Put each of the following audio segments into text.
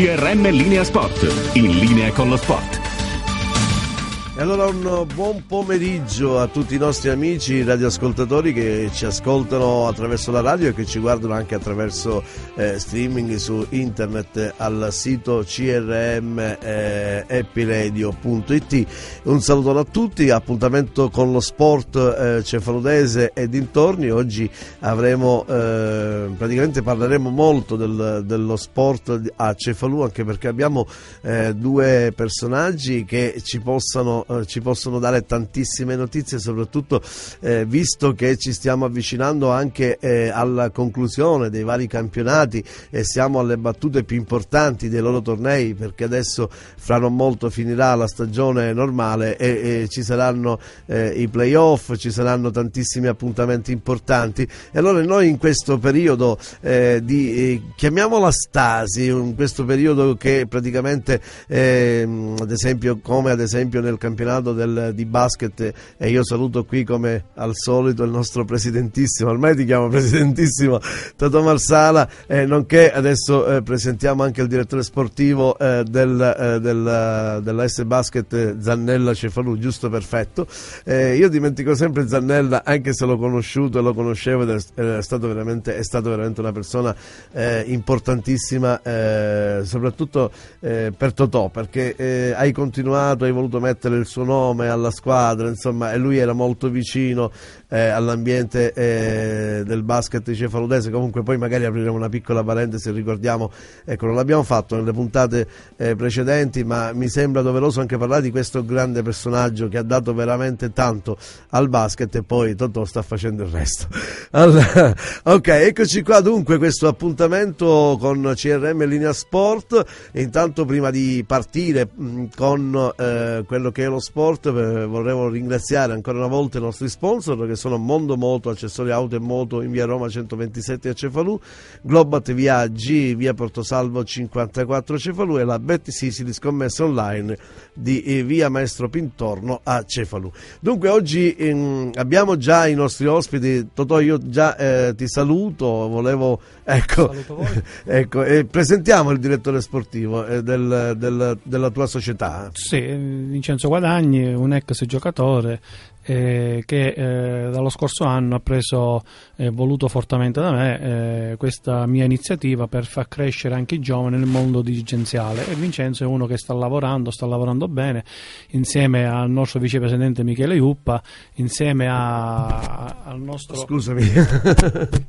CRM Linea Sport, in linea con lo sport. E allora un buon pomeriggio a tutti i nostri amici radioascoltatori che ci ascoltano attraverso la radio e che ci guardano anche attraverso eh, streaming su internet al sito crm.epiradio.it. Eh, un saluto a tutti, appuntamento con lo sport eh, cefaludese e dintorni. Oggi avremo eh, praticamente parleremo molto del, dello sport a Cefalù anche perché abbiamo eh, due personaggi che ci possano eh, ci possono dare tantissime notizie, soprattutto eh, visto che ci stiamo avvicinando anche eh, alla conclusione dei vari campionati e siamo alle battute più importanti dei loro tornei, perché adesso fra non molto finirà la stagione normale e, e ci saranno eh, i playoff, ci saranno tantissimi appuntamenti importanti. E allora noi in questo periodo di chiamiamola stasi, in questo periodo che praticamente ehm, ad esempio come ad esempio nel campionato campionato del, di basket e io saluto qui come al solito il nostro presidentissimo, ormai ti chiamo presidentissimo Tato Marsala, eh, nonché adesso eh, presentiamo anche il direttore sportivo eh, del, eh, del, della S Basket Zannella Cefalù, giusto perfetto. Eh, io dimentico sempre Zannella, anche se l'ho conosciuto e lo conoscevo ed è, stato veramente, è stato veramente una persona eh, importantissima, soprattutto per Totò, perché hai continuato, hai voluto mettere il suo nome alla squadra, insomma, e lui era molto vicino eh, all'ambiente eh, del basket cefaludese. Comunque, poi magari apriremo una piccola parentesi. Ricordiamo, ecco, non l'abbiamo fatto nelle puntate eh, precedenti, ma mi sembra doveroso anche parlare di questo grande personaggio che ha dato veramente tanto al basket e poi Totò sta facendo il resto. Allora, ok, eccoci qua dunque questo appuntamento con CRM Linea Sport. Intanto, prima di partire mh, con eh, quello che è lo sport, eh, vorremmo ringraziare ancora una volta i nostri sponsor che sono Mondo Moto, accessori auto e moto in via Roma 127 a Cefalù, Globat Viaggi, via Portosalvo 54 a Cefalù e la Betty Sicily scommessa online di eh, via Maestro Pintorno a Cefalù. Dunque oggi ehm, abbiamo già i nostri ospiti, Totò io già eh, ti saluto, volevo ecco, ecco eh, presentiamo il direttore sportivo eh, del, del, della tua società. Sì, Vincenzo Guadagni, un ex giocatore eh, che eh, dallo scorso anno ha preso, eh, voluto fortemente da me, eh, questa mia iniziativa per far crescere anche i giovani nel mondo dirigenziale e Vincenzo è uno che sta lavorando, sta lavorando bene insieme al nostro vicepresidente Michele Iuppa, insieme a, al nostro... Scusami.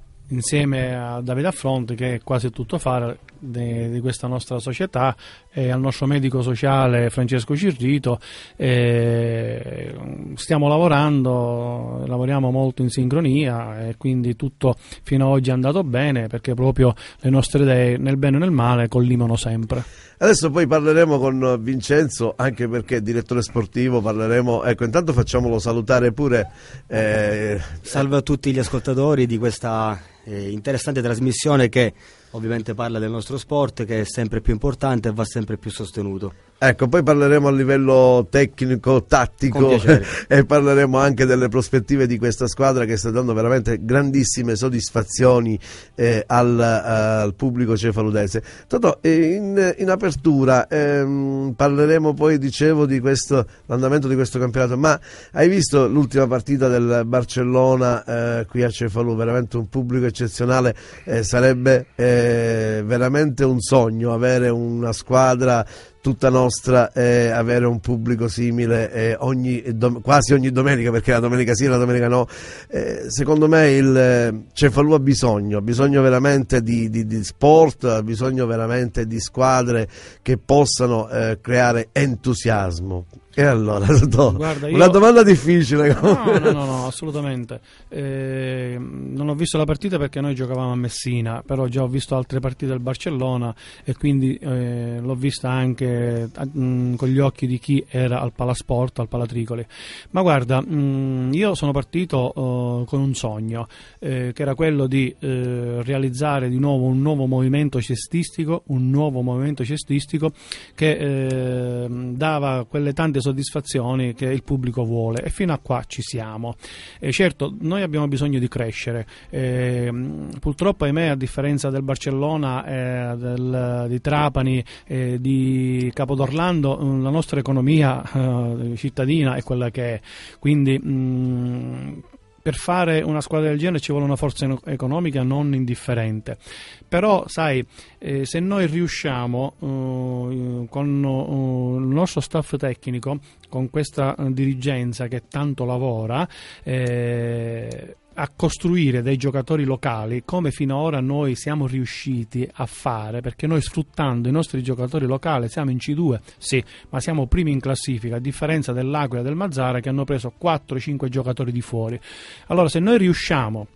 insieme a Davide Affronti che è quasi tutto fare di, questa nostra società e al nostro medico sociale Francesco Cirrito eh, stiamo lavorando lavoriamo molto in sincronia e quindi tutto fino ad oggi è andato bene perché proprio le nostre idee nel bene e nel male collimano sempre Adesso poi parleremo con Vincenzo, anche perché direttore sportivo, parleremo, ecco intanto facciamolo salutare pure. Eh... Salve a tutti gli ascoltatori di questa eh, interessante trasmissione che ovviamente parla del nostro sport che è sempre più importante e va sempre più sostenuto. Ecco, poi parleremo a livello tecnico, tattico e parleremo anche delle prospettive di questa squadra che sta dando veramente grandissime soddisfazioni eh, al, uh, al, pubblico cefaludese. Totò, in, in apertura ehm, parleremo poi, dicevo, di questo, l'andamento di questo campionato, ma hai visto l'ultima partita del Barcellona eh, qui a Cefalù, veramente un pubblico eccezionale, eh, sarebbe eh, veramente un sogno avere una squadra tutta nostra è avere un pubblico simile eh, ogni, dom- quasi ogni domenica, perché la domenica sì, la domenica no. Eh, secondo me il eh, Cefalù ha bisogno, ha bisogno veramente di, di, di, sport, ha bisogno veramente di squadre che possano eh, creare entusiasmo. E allora, Guarda, io... una domanda difficile. No, no, no, no assolutamente. Eh, non ho visto la partita perché noi giocavamo a Messina, però già ho visto altre partite del Barcellona e quindi eh, l'ho vista anche mh, mm, con gli occhi di chi era al Palasport, al Palatricoli. Ma guarda, mh, mm, io sono partito uh, con un sogno, eh, che era quello di eh, realizzare di nuovo un nuovo movimento cestistico, un nuovo movimento cestistico che eh, dava quelle tante soddisfazioni che il pubblico vuole e fino a qua ci siamo. Eh, certo, noi abbiamo bisogno di crescere. Eh, purtroppo, ahimè, a differenza del Barcellona, eh, del, di Trapani, e di Capodorlando, la nostra economia eh, cittadina è quella che è. Quindi mh, per fare una squadra del genere ci vuole una forza economica non indifferente. Però, sai, eh, se noi riusciamo uh, con uh, il nostro staff tecnico, con questa uh, dirigenza che tanto lavora, eh, a costruire dei giocatori locali come finora noi siamo riusciti a fare perché noi sfruttando i nostri giocatori locali siamo in C2 sì ma siamo primi in classifica a differenza dell'Aquila e del Mazzara che hanno preso 4-5 giocatori di fuori. Allora se noi riusciamo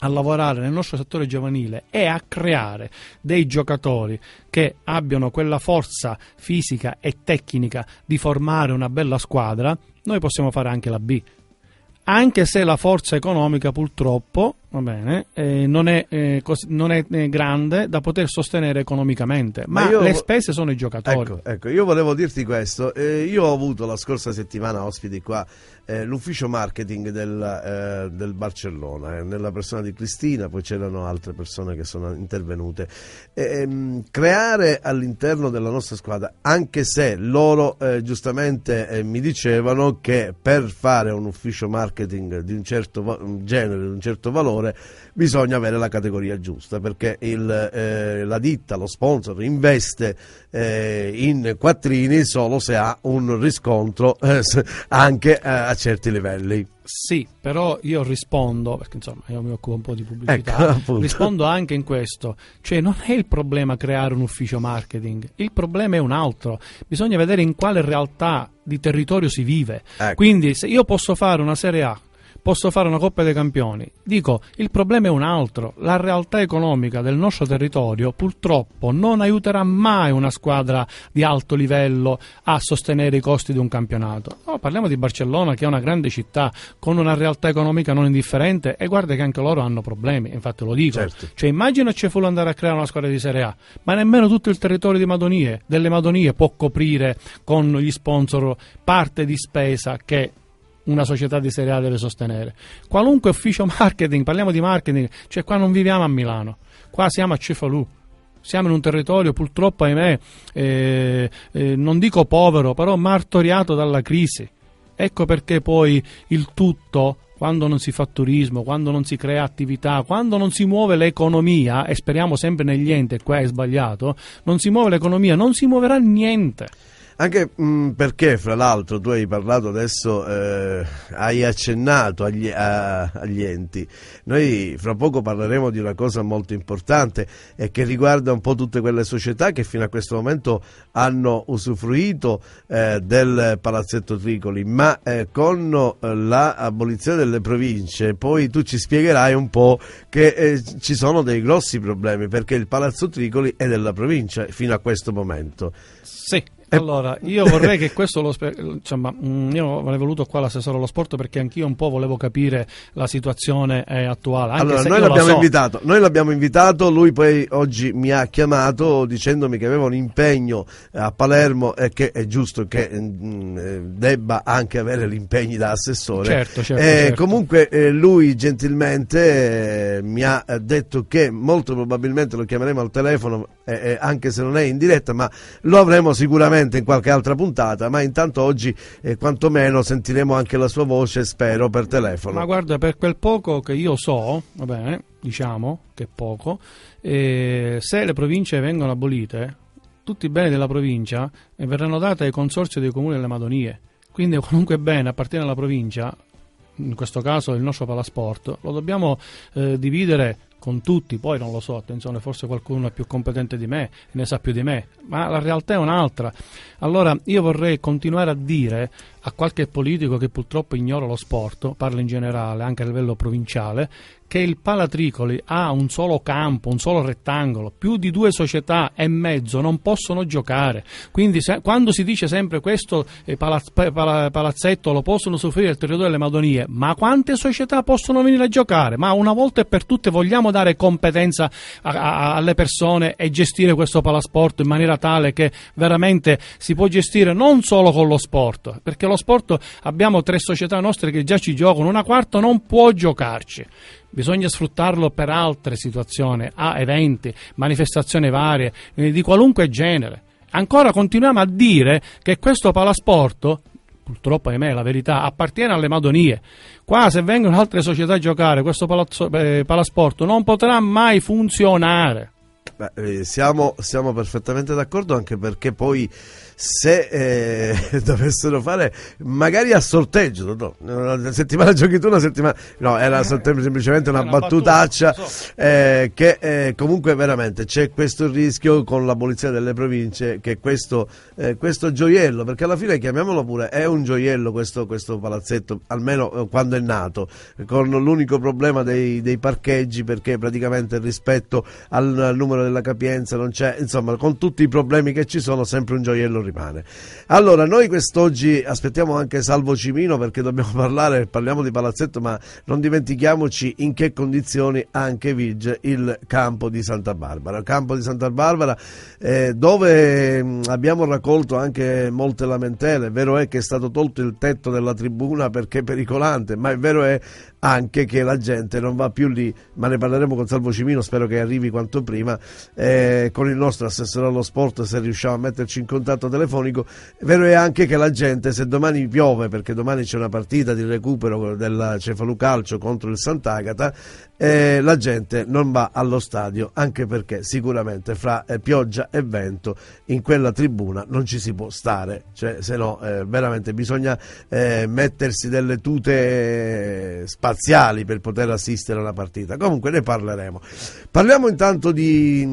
a lavorare nel nostro settore giovanile e a creare dei giocatori che abbiano quella forza fisica e tecnica di formare una bella squadra, noi possiamo fare anche la B anche se la forza economica purtroppo bene, eh, non, è, eh, cos- non, è, eh, grande da poter sostenere economicamente, ma, ma io, le spese sono i giocatori. Ecco, ecco io volevo dirti questo, eh, io ho avuto la scorsa settimana ospiti qua eh, l'ufficio marketing del, eh, del Barcellona, eh, nella persona di Cristina, poi c'erano altre persone che sono intervenute. Ehm, creare all'interno della nostra squadra, anche se loro eh, giustamente eh, mi dicevano che per fare un ufficio marketing di un certo genere, di un certo valore, bisogna avere la categoria giusta, perché il, eh, la ditta, lo sponsor, investe in quattrini solo se ha un riscontro anche a certi livelli. Sì, però io rispondo, perché insomma io mi occupo un po' di pubblicità, ecco, rispondo anche in questo, cioè non è il problema creare un ufficio marketing, il problema è un altro, bisogna vedere in quale realtà di territorio si vive. Ecco. Quindi se io posso fare una Serie A posso fare una Coppa dei Campioni. Dico, il problema è un altro. La realtà economica del nostro territorio purtroppo non aiuterà mai una squadra di alto livello a sostenere i costi di un campionato. No, parliamo di Barcellona che è una grande città con una realtà economica non indifferente e guarda che anche loro hanno problemi, infatti lo dico. Certo. Cioè immagina Cefulo andare a creare una squadra di Serie A, ma nemmeno tutto il territorio di Madonie, delle Madonie può coprire con gli sponsor parte di spesa che una società di Serie A deve sostenere. Qualunque ufficio marketing, parliamo di marketing, cioè qua non viviamo a Milano, qua siamo a Cefalù. Siamo in un territorio purtroppo, ahimè, eh, eh, non dico povero, però martoriato dalla crisi. Ecco perché poi il tutto quando non si fa turismo, quando non si crea attività, quando non si muove l'economia, e speriamo sempre negli enti, qua è sbagliato, non si muove l'economia, non si muoverà niente. Anche mh, mm, perché, fra l'altro, tu hai parlato adesso, eh, hai accennato agli, a, agli, enti. Noi fra poco parleremo di una cosa molto importante e che riguarda un po' tutte quelle società che fino a questo momento hanno usufruito eh, del palazzetto Tricoli, ma eh, con l'abolizione delle province poi tu ci spiegherai un po' che eh, ci sono dei grossi problemi perché il palazzo Tricoli è della provincia fino a questo momento. Sì, allora, io vorrei che questo lo insomma, mm, io avrei voluto qua l'assessore allo sport perché anch'io un po' volevo capire la situazione eh, attuale. allora, noi l'abbiamo, so. invitato, noi l'abbiamo invitato, lui poi oggi mi ha chiamato dicendomi che aveva un impegno a Palermo e che è giusto che mm, eh, debba anche avere gli impegni da assessore. Certo, certo, eh, certo. Comunque eh, lui gentilmente eh, mi ha detto che molto probabilmente lo chiameremo al telefono, eh, anche se non è in diretta, ma lo avremo sicuramente in qualche altra puntata, ma intanto oggi eh, quantomeno sentiremo anche la sua voce, spero, per telefono. Ma guarda, per quel poco che io so, va bene, diciamo che poco, eh, se le province vengono abolite, tutti i beni della provincia eh, verranno dati ai consorzi dei comuni delle Madonie. Quindi qualunque bene appartiene alla provincia in questo caso il nostro palasport, lo dobbiamo eh, dividere con tutti, poi non lo so, attenzione, forse qualcuno è più competente di me, ne sa più di me, ma la realtà è un'altra. Allora io vorrei continuare a dire a qualche politico che purtroppo ignora lo sport, parlo in generale, anche a livello provinciale, che il Palatricoli ha un solo campo, un solo rettangolo, più di due società e mezzo non possono giocare. Quindi se, quando si dice sempre questo eh, palaz, pala, palazzetto lo possono soffrire il territorio delle Madonie, ma quante società possono venire a giocare? Ma una volta e per tutte vogliamo dare competenza a, a, alle persone e gestire questo palasport in maniera tale che veramente si può gestire non solo con lo sport, perché lo sport abbiamo tre società nostre che già ci giocano, una quarta non può giocarci bisogna sfruttarlo per altre situazioni, a eventi, manifestazioni varie, eh, di qualunque genere. Ancora continuiamo a dire che questo palasporto, purtroppo ahimè la verità, appartiene alle Madonie. Qua se vengono altre società a giocare, questo palazzo, eh, palasporto non potrà mai funzionare. Beh, eh, siamo, siamo perfettamente d'accordo anche perché poi se eh, dovessero fare magari a sorteggio no, una settimana giochi tu una settimana no era eh, semplicemente una, battutaccia eh, che eh, comunque veramente c'è questo rischio con l'abolizione delle province che questo, eh, questo gioiello perché alla fine chiamiamolo pure è un gioiello questo, questo palazzetto almeno eh, quando è nato con l'unico problema dei, dei parcheggi perché praticamente rispetto al numero della capienza non c'è insomma con tutti i problemi che ci sono sempre un gioiello rimane. Allora, noi quest'oggi aspettiamo anche Salvo Cimino perché dobbiamo parlare, parliamo di palazzetto, ma non dimentichiamoci in che condizioni anche vige il campo di Santa Barbara. Il campo di Santa Barbara eh, dove mh, abbiamo raccolto anche molte lamentele, vero è che è stato tolto il tetto della tribuna perché è pericolante, ma è vero è anche che la gente non va più lì, ma ne parleremo con Salvo Cimino, spero che arrivi quanto prima, eh, con il nostro assessore allo sport se riusciamo a metterci in contatto telefonico. Vero è anche che la gente, se domani piove, perché domani c'è una partita di recupero del Cefalucalcio contro il Sant'Agata, eh, la gente non va allo stadio, anche perché sicuramente fra eh, pioggia e vento in quella tribuna non ci si può stare, cioè, se no eh, veramente bisogna eh, mettersi delle tute spaziali parziali per poter assistere alla partita. Comunque ne parleremo. Parliamo intanto di,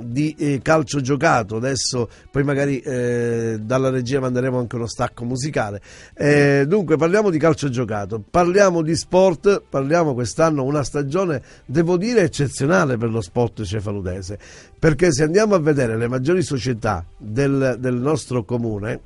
di eh, calcio giocato, adesso poi magari eh, dalla regia manderemo anche uno stacco musicale. Eh, dunque parliamo di calcio giocato, parliamo di sport, parliamo quest'anno una stagione, devo dire, eccezionale per lo sport cefaludese, perché se andiamo a vedere le maggiori società del, del nostro comune,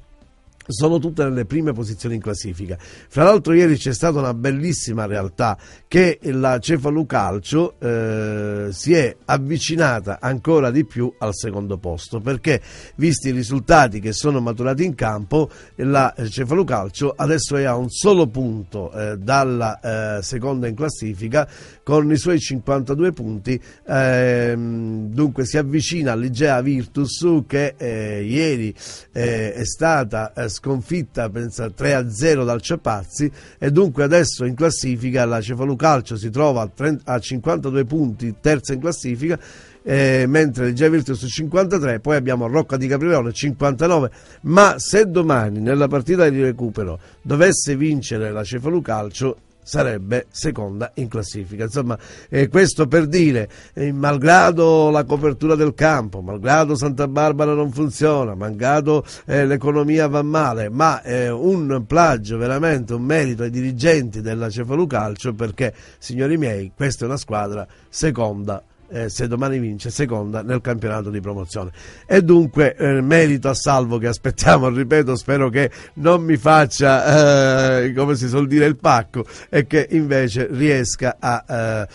sono tutte nelle prime posizioni in classifica. Fra l'altro ieri c'è stata una bellissima realtà che la Cefalucalcio eh, si è avvicinata ancora di più al secondo posto perché visti i risultati che sono maturati in campo la Cefalucalcio adesso è a un solo punto eh, dalla eh, seconda in classifica con i suoi 52 punti ehm, dunque si avvicina all'Igea Virtus che eh, ieri eh, è stata eh, sconfitta pensa 3-0 dal Ciapazzi e dunque adesso in classifica la Cefalucalcio si trova a, 30, a 52 punti, terza in classifica eh, mentre il Virtus 53, poi abbiamo Rocca di Capriolo 59, ma se domani nella partita di recupero dovesse vincere la Cefalucalcio sarebbe seconda in classifica. Insomma, eh, questo per dire, eh, malgrado la copertura del campo, malgrado Santa Barbara non funziona, malgrado eh, l'economia va male, ma eh, un plagio, veramente un merito ai dirigenti della Cefalucalcio perché, signori miei, questa è una squadra seconda eh, se domani vince seconda nel campionato di promozione. E dunque eh, merito a Salvo che aspettiamo ripeto spero che non mi faccia eh, come si suol dire il pacco e che invece riesca a, eh,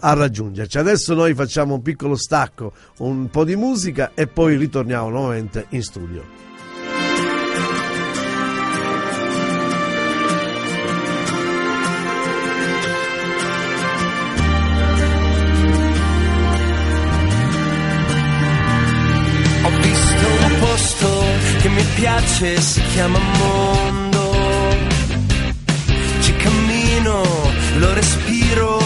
a raggiungerci. Adesso noi facciamo un piccolo stacco un po' di musica e poi ritorniamo nuovamente in studio piace si chiama mondo. Ci cammino, lo respiro,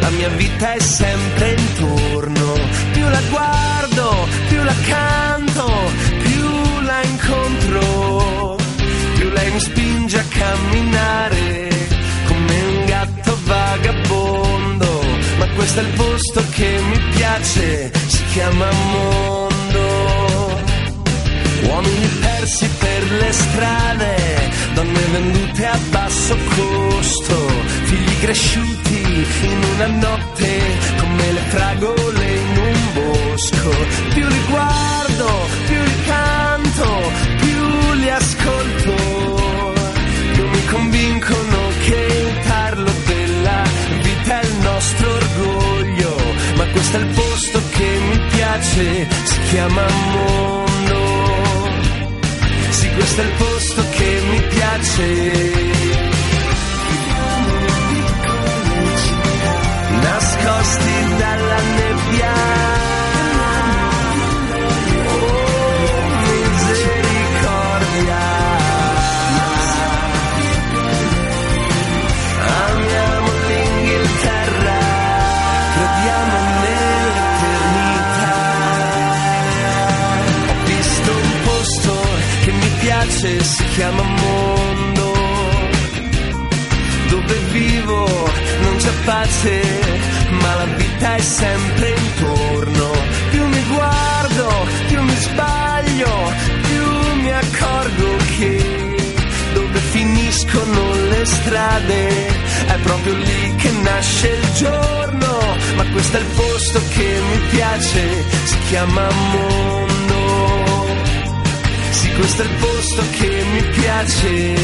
la mia vita è sempre intorno. Più la guardo, più la canto, più la incontro, più lei mi spinge a camminare come un gatto vagabondo. Ma questo è il posto che mi piace, si chiama mondo. Persi per le strade, donne vendute a basso costo, figli cresciuti in una notte come le fragole in un bosco. Più li guardo, più li canto, più li ascolto, più mi convincono che il tarlo della vita è il nostro orgoglio, ma questo è il posto che mi piace, si chiama mondo. Questo è il posto che mi piace. Nascosti dalla mi piace, si chiama mondo. Dove vivo non c'è pace, ma la vita è sempre intorno. Più mi guardo, più mi sbaglio, più mi accorgo che dove finiscono le strade è proprio lì che nasce il giorno. Ma questo è il posto che mi piace, si chiama mondo. Questo è il posto che mi piace.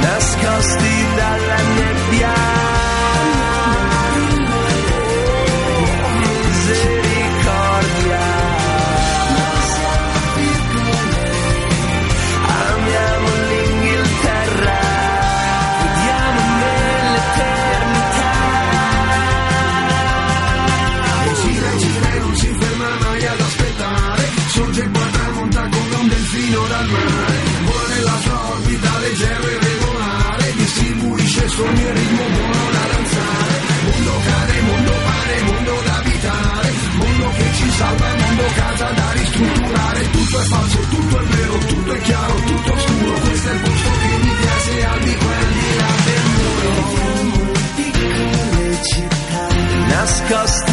Nascosti dalla nebbia. Nascosti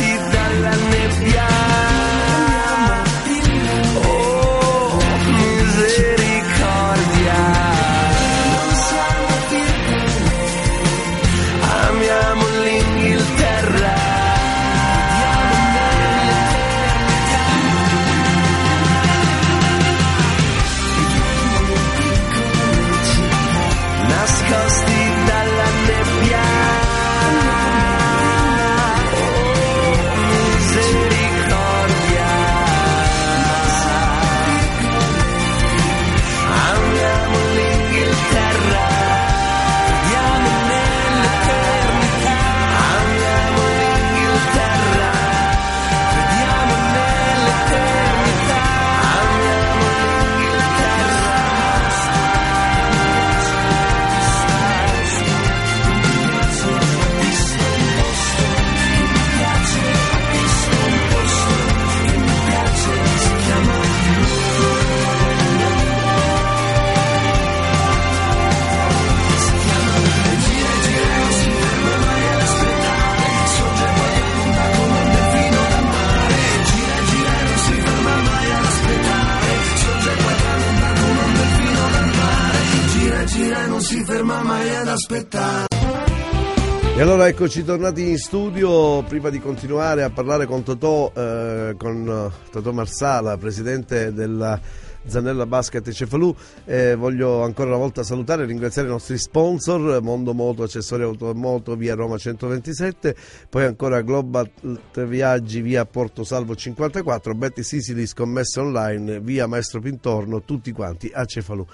allora eccoci tornati in studio, prima di continuare a parlare con Totò, eh, con eh, Totò Marsala, presidente della Zanella Basket Cefalù, eh, voglio ancora una volta salutare e ringraziare i nostri sponsor, Mondo Moto, Accessori Automoto, via Roma 127, poi ancora Global Viaggi, via Porto Salvo 54, Betty Sicily, scommesse online, via Maestro Pintorno, tutti quanti a Cefalù.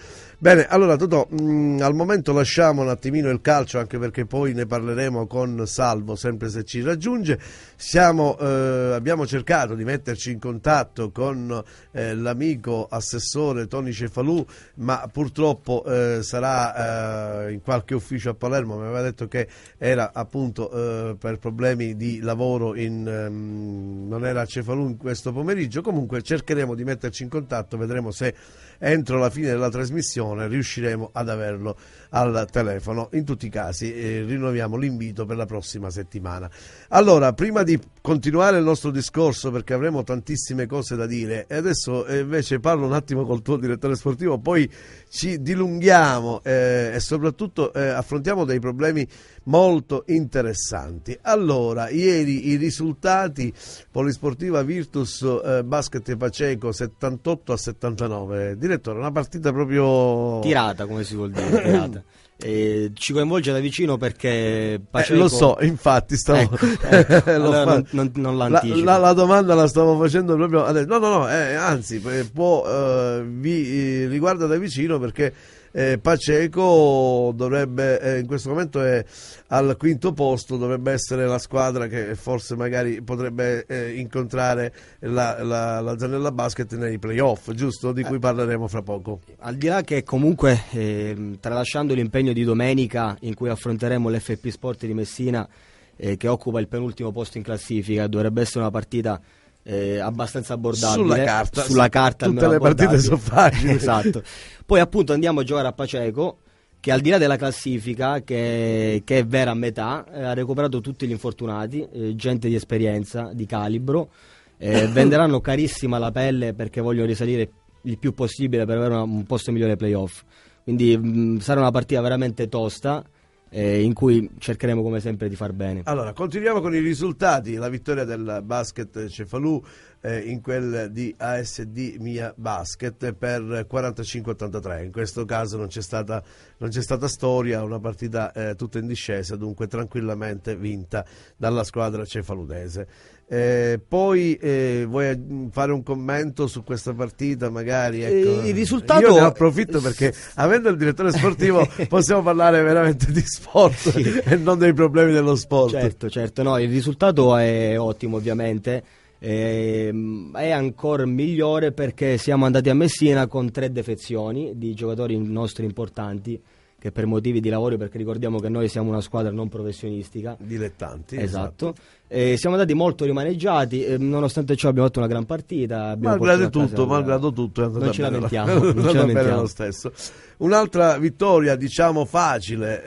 Bene, allora Totò, mh, al momento lasciamo un attimino il calcio anche perché poi ne parleremo con Salvo, sempre se ci raggiunge. Siamo, eh, abbiamo cercato di metterci in contatto con eh, l'amico assessore Tony Cefalù, ma purtroppo eh, sarà eh, in qualche ufficio a Palermo, mi aveva detto che era appunto eh, per problemi di lavoro in, ehm, non era a Cefalù in questo pomeriggio. Comunque cercheremo di metterci in contatto, vedremo se entro la fine della trasmissione riusciremo ad averlo al telefono. In tutti i casi eh, rinnoviamo l'invito per la prossima settimana. Allora, prima di continuare il nostro discorso, perché avremo tantissime cose da dire, adesso eh, invece parlo un attimo attimo col tuo direttore sportivo, poi ci dilunghiamo eh, e soprattutto eh, affrontiamo dei problemi molto interessanti. Allora, ieri i risultati Polisportiva Virtus eh, Basket Paceco 78 a 79. Direttore, una partita proprio tirata, come si vuol dire, tirata. E ci coinvolge da vicino perché Paceco... Eh, lo so, infatti stavo... Ecco, ecco. allora non, non, non la, l'anticipo. la, la domanda la stavo facendo proprio adesso. No, no, no, eh, anzi, eh, può, eh, vi eh, riguarda da vicino perché eh, Paceco dovrebbe eh, in questo momento è al quinto posto, dovrebbe essere la squadra che forse magari potrebbe eh, incontrare la, la, la, Zanella Basket nei playoff, giusto? Di cui parleremo fra poco. Al di là che comunque, eh, tralasciando l'impegno di domenica in cui affronteremo l'FP Sport di Messina, eh, che occupa il penultimo posto in classifica, dovrebbe essere una partita eh, abbastanza abbordabile. Sulla carta, sulla carta tutte le partite sono facili. Esatto. Poi appunto andiamo a giocare a Paceco che al di là della classifica che, che è vera a metà eh, ha recuperato tutti gli infortunati eh, gente di esperienza di calibro eh, venderanno carissima la pelle perché vogliono risalire il più possibile per avere una, un posto migliore ai playoff. Quindi mh, sarà una partita veramente tosta eh, in cui cercheremo come sempre di far bene. Allora, continuiamo con i risultati, la vittoria del basket Cefalù eh, in quel di ASD Mia Basket per 45-83, in questo caso non c'è stata, non c'è stata storia, una partita eh, tutta in discesa, dunque tranquillamente vinta dalla squadra cefaludese. Eh, poi eh, vuoi fare un commento su questa partita magari? Ecco. il risultato... Io ne approfitto perché avendo il direttore sportivo possiamo parlare veramente di sport sì. e non dei problemi dello sport. Certo, certo, no, il risultato è ottimo ovviamente. Eh, è ancora migliore perché siamo andati a Messina con tre defezioni di giocatori nostri importanti che per motivi di lavoro, perché ricordiamo che noi siamo una squadra non professionistica. Dilettanti. Esatto. esatto. siamo andati molto rimaneggiati, eh, nonostante ciò abbiamo fatto una gran partita. Malgrado tutto, malgrado tutto, non ci lamentiamo. non ci lamentiamo. lo stesso. Un'altra vittoria, diciamo facile,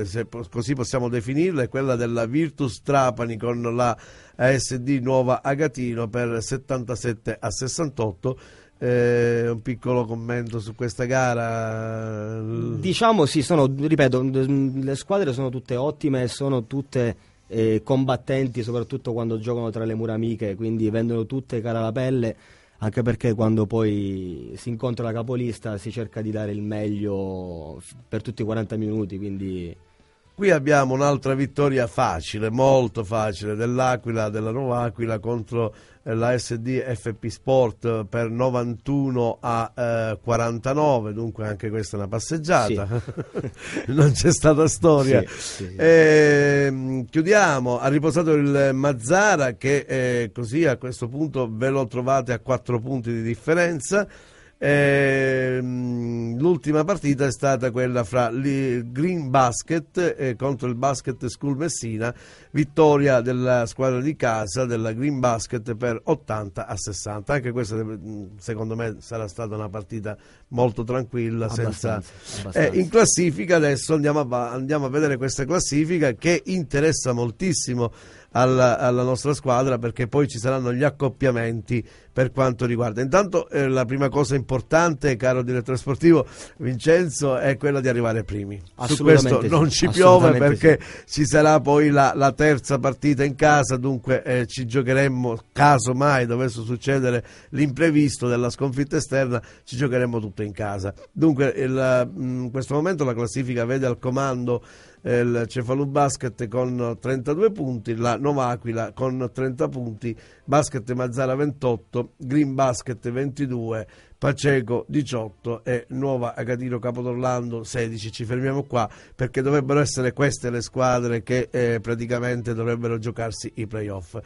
eh, se così possiamo definirla, è quella della Virtus Trapani con la ASD Nuova Agatino per 77 a 68 eh, un piccolo commento su questa gara? Diciamo sì, sono, ripeto, le squadre sono tutte ottime, sono tutte eh, combattenti, soprattutto quando giocano tra le mura amiche, quindi vendono tutte cara la pelle, anche perché quando poi si incontra la capolista si cerca di dare il meglio per tutti i 40 minuti, quindi... Qui abbiamo un'altra vittoria facile, molto facile, dell'Aquila, della Nuova Aquila contro la SD FP Sport per 91 a eh, 49, dunque anche questa è una passeggiata, sì. non c'è stata storia. Sì, sì. E, ehm, chiudiamo, ha riposato il Mazzara che eh, così a questo punto ve lo trovate a 4 punti di differenza. Eh, l'ultima partita è stata quella fra il Green Basket eh, contro il Basket School Messina, vittoria della squadra di casa della Green Basket per 80 a 60. Anche questa secondo me sarà stata una partita molto tranquilla. Abbastanza, senza... abbastanza. Eh, in classifica adesso andiamo a, andiamo a vedere questa classifica che interessa moltissimo alla, alla, nostra squadra perché poi ci saranno gli accoppiamenti per quanto riguarda. Intanto eh, la prima cosa importante, caro direttore sportivo Vincenzo, è quella di arrivare primi. Su questo non ci piove perché sì. ci sarà poi la, la, terza partita in casa, dunque eh, ci giocheremmo, caso mai dovesse succedere l'imprevisto della sconfitta esterna, ci giocheremmo tutto in casa. Dunque il, in questo momento la classifica vede al comando il Cefalu Basket con 32 punti, la Nova Aquila con 30 punti, Basket Mazzara 28, Green Basket 22, Paceco 18 e Nuova Agatino Capodorlando 16. Ci fermiamo qua perché dovrebbero essere queste le squadre che eh, praticamente dovrebbero giocarsi i playoff.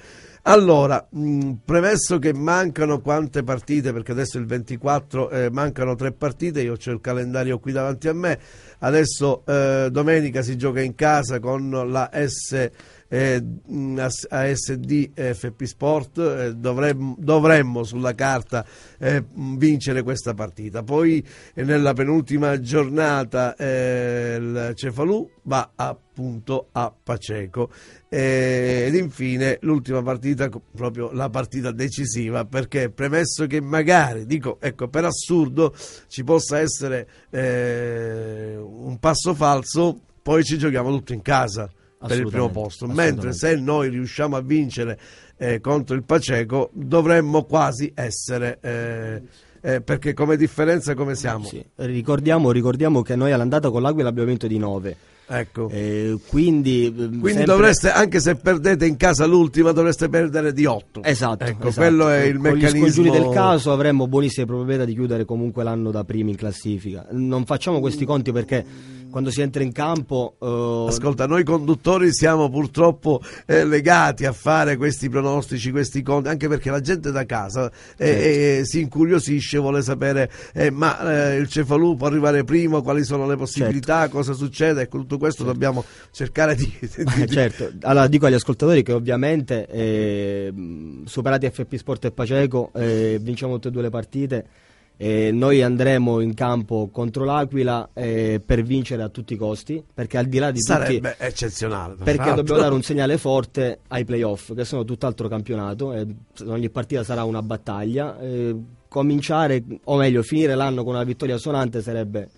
Allora, mh, premesso che mancano quante partite, perché adesso il 24 eh, mancano tre partite, io ho il calendario qui davanti a me, adesso eh, domenica si gioca in casa con la S eh, ASD e FP Sport eh, dovremmo, dovremmo sulla carta eh, vincere questa partita. Poi eh, nella penultima giornata eh, il Cefalù va appunto a Paceco Eh, ed infine l'ultima partita, proprio la partita decisiva, perché premesso che magari, dico, ecco, per assurdo ci possa essere un passo falso, poi ci giochiamo tutto in casa per il primo posto, mentre se noi riusciamo a vincere eh, contro il Paceco dovremmo quasi essere... eh, eh, perché come differenza come siamo? Sì. Ricordiamo, ricordiamo che noi all'andata con l'Aquila abbiamo vinto di 9. Ecco. quindi ehm, Quindi sempre- dovreste, anche se perdete in casa l'ultima, dovreste perdere di 8. Esatto, Ecco, esatto. quello è il Con meccanismo. gli scongiuri del caso avremmo buonissime probabilità di chiudere comunque l'anno da primi in classifica. Non facciamo questi conti perché quando si entra in campo eh, Ascolta, noi conduttori siamo purtroppo eh, legati a fare questi pronostici, questi conti, anche perché la gente da casa eh, Certo. eh, si incuriosisce, vuole sapere eh, ma eh, il Cefalù può arrivare primo, quali sono le possibilità, cosa succede, ecco tutto questo dobbiamo cercare di... di- certo, allora dico agli ascoltatori che ovviamente superati FP Sport e Paceco vinciamo tutte e due le partite eh, noi andremo in campo contro l'Aquila eh, per vincere a tutti i costi perché al di là di tutti Sarebbe eccezionale. tra perché l'altro. dobbiamo dare un segnale forte ai playoff che sono tutt'altro campionato e ogni partita sarà una battaglia eh, cominciare o meglio finire l'anno con una vittoria suonante sarebbe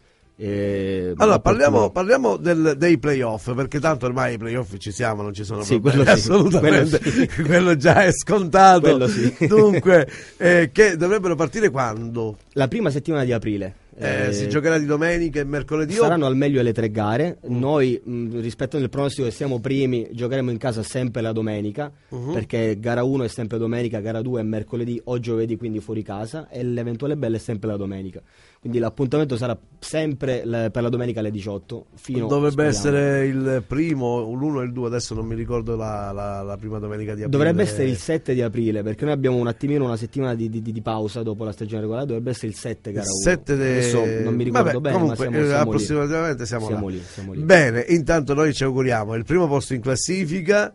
eh, Allora, parliamo, parliamo del- dei playoff, perché tanto ormai i playoff ci siamo, non ci sono Sì, problemi, quello sì, assolutamente, quello sì. quello già è scontato. Sì. Dunque, eh, che dovrebbero partire quando? la prima settimana di aprile Eh, Eh, si giocherà di domenica e mercoledì? Saranno al meglio le tre gare. Noi, mh, rispettando il pronostico che siamo primi, giocheremo in casa sempre la domenica. Mhm. Perché gara 1 è sempre domenica, gara 2 è mercoledì o giovedì, quindi fuori casa. E l'eventuale bella è sempre la domenica. Quindi l'appuntamento sarà sempre le- per la domenica alle 18. Fino, Dovrebbe speriamo. essere il primo, l'1 e il 2, adesso non mi ricordo la, la- la prima domenica di aprile. Dovrebbe essere il 7 di aprile, perché noi abbiamo un attimino una settimana di, di- di pausa dopo la stagione regolare. Dovrebbe essere il 7 gara 1. Il 7 de- Adesso non mi ricordo Vabbè, bene, comunque, ma siamo, eh, siamo lì. approssimativamente siamo, Siamo là. lì, siamo lì. Bene, intanto noi ci auguriamo il primo posto in classifica,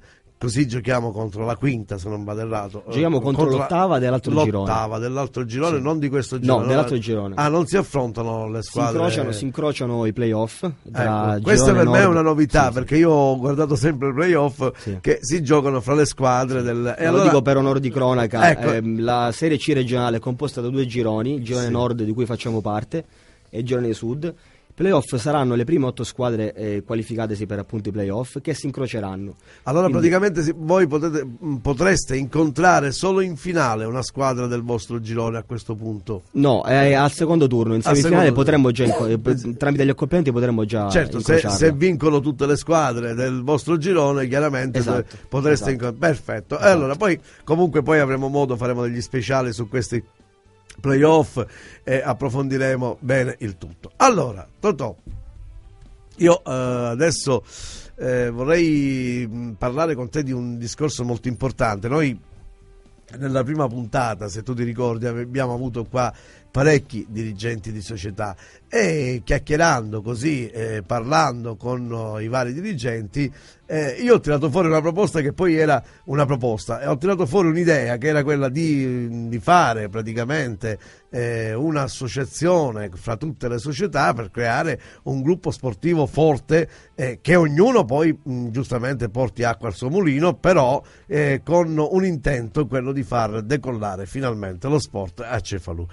così giochiamo contro la quinta, se non vado errato. Giochiamo Eh, contro la- l'ottava dell'altro girone. L'ottava dell'altro girone, Sì. non di questo No, girone. dell'altro girone. Ah, non si affrontano le Si squadre. incrociano, si incrociano i playoff. Ecco, questa per me è nord- una novità Sì, perché io ho guardato sempre i playoff che si giocano fra le squadre del... e Lo allora- dico per onore di cronaca, Ecco. ehm, la Serie C regionale è composta da due gironi, il girone nord di cui facciamo parte e il girone sud. Playoff saranno le prime otto squadre eh, qualificatesi per appunto i playoff che si incroceranno. Allora Quindi- praticamente voi potete- mh, potreste incontrare solo in finale una squadra del vostro girone a questo punto. No, è al secondo turno, in Al semifinale potremmo già, eh, tramite gli accoppiamenti potremmo già certo, se, se vincono tutte le squadre del vostro girone, chiaramente Esatto, eh, potreste esatto. incon- Perfetto. Esatto. allora poi comunque poi avremo modo, faremo degli speciali su questi playoff e approfondiremo bene il tutto. Allora, Totò, io eh, adesso eh, vorrei mh, parlare con te di un discorso molto importante. Noi nella prima puntata, se tu ti ricordi, abbiamo avuto qua parecchi dirigenti di società e chiacchierando così, eh, parlando con oh, i vari dirigenti, eh, io ho tirato fuori una proposta che poi era una proposta e ho tirato fuori un'idea che era quella di, di fare praticamente eh, un'associazione fra tutte le società per creare un gruppo sportivo forte eh, che ognuno poi mh, giustamente porti acqua al suo mulino, però eh, con un intento, quello di far decollare finalmente lo sport a Cefalù.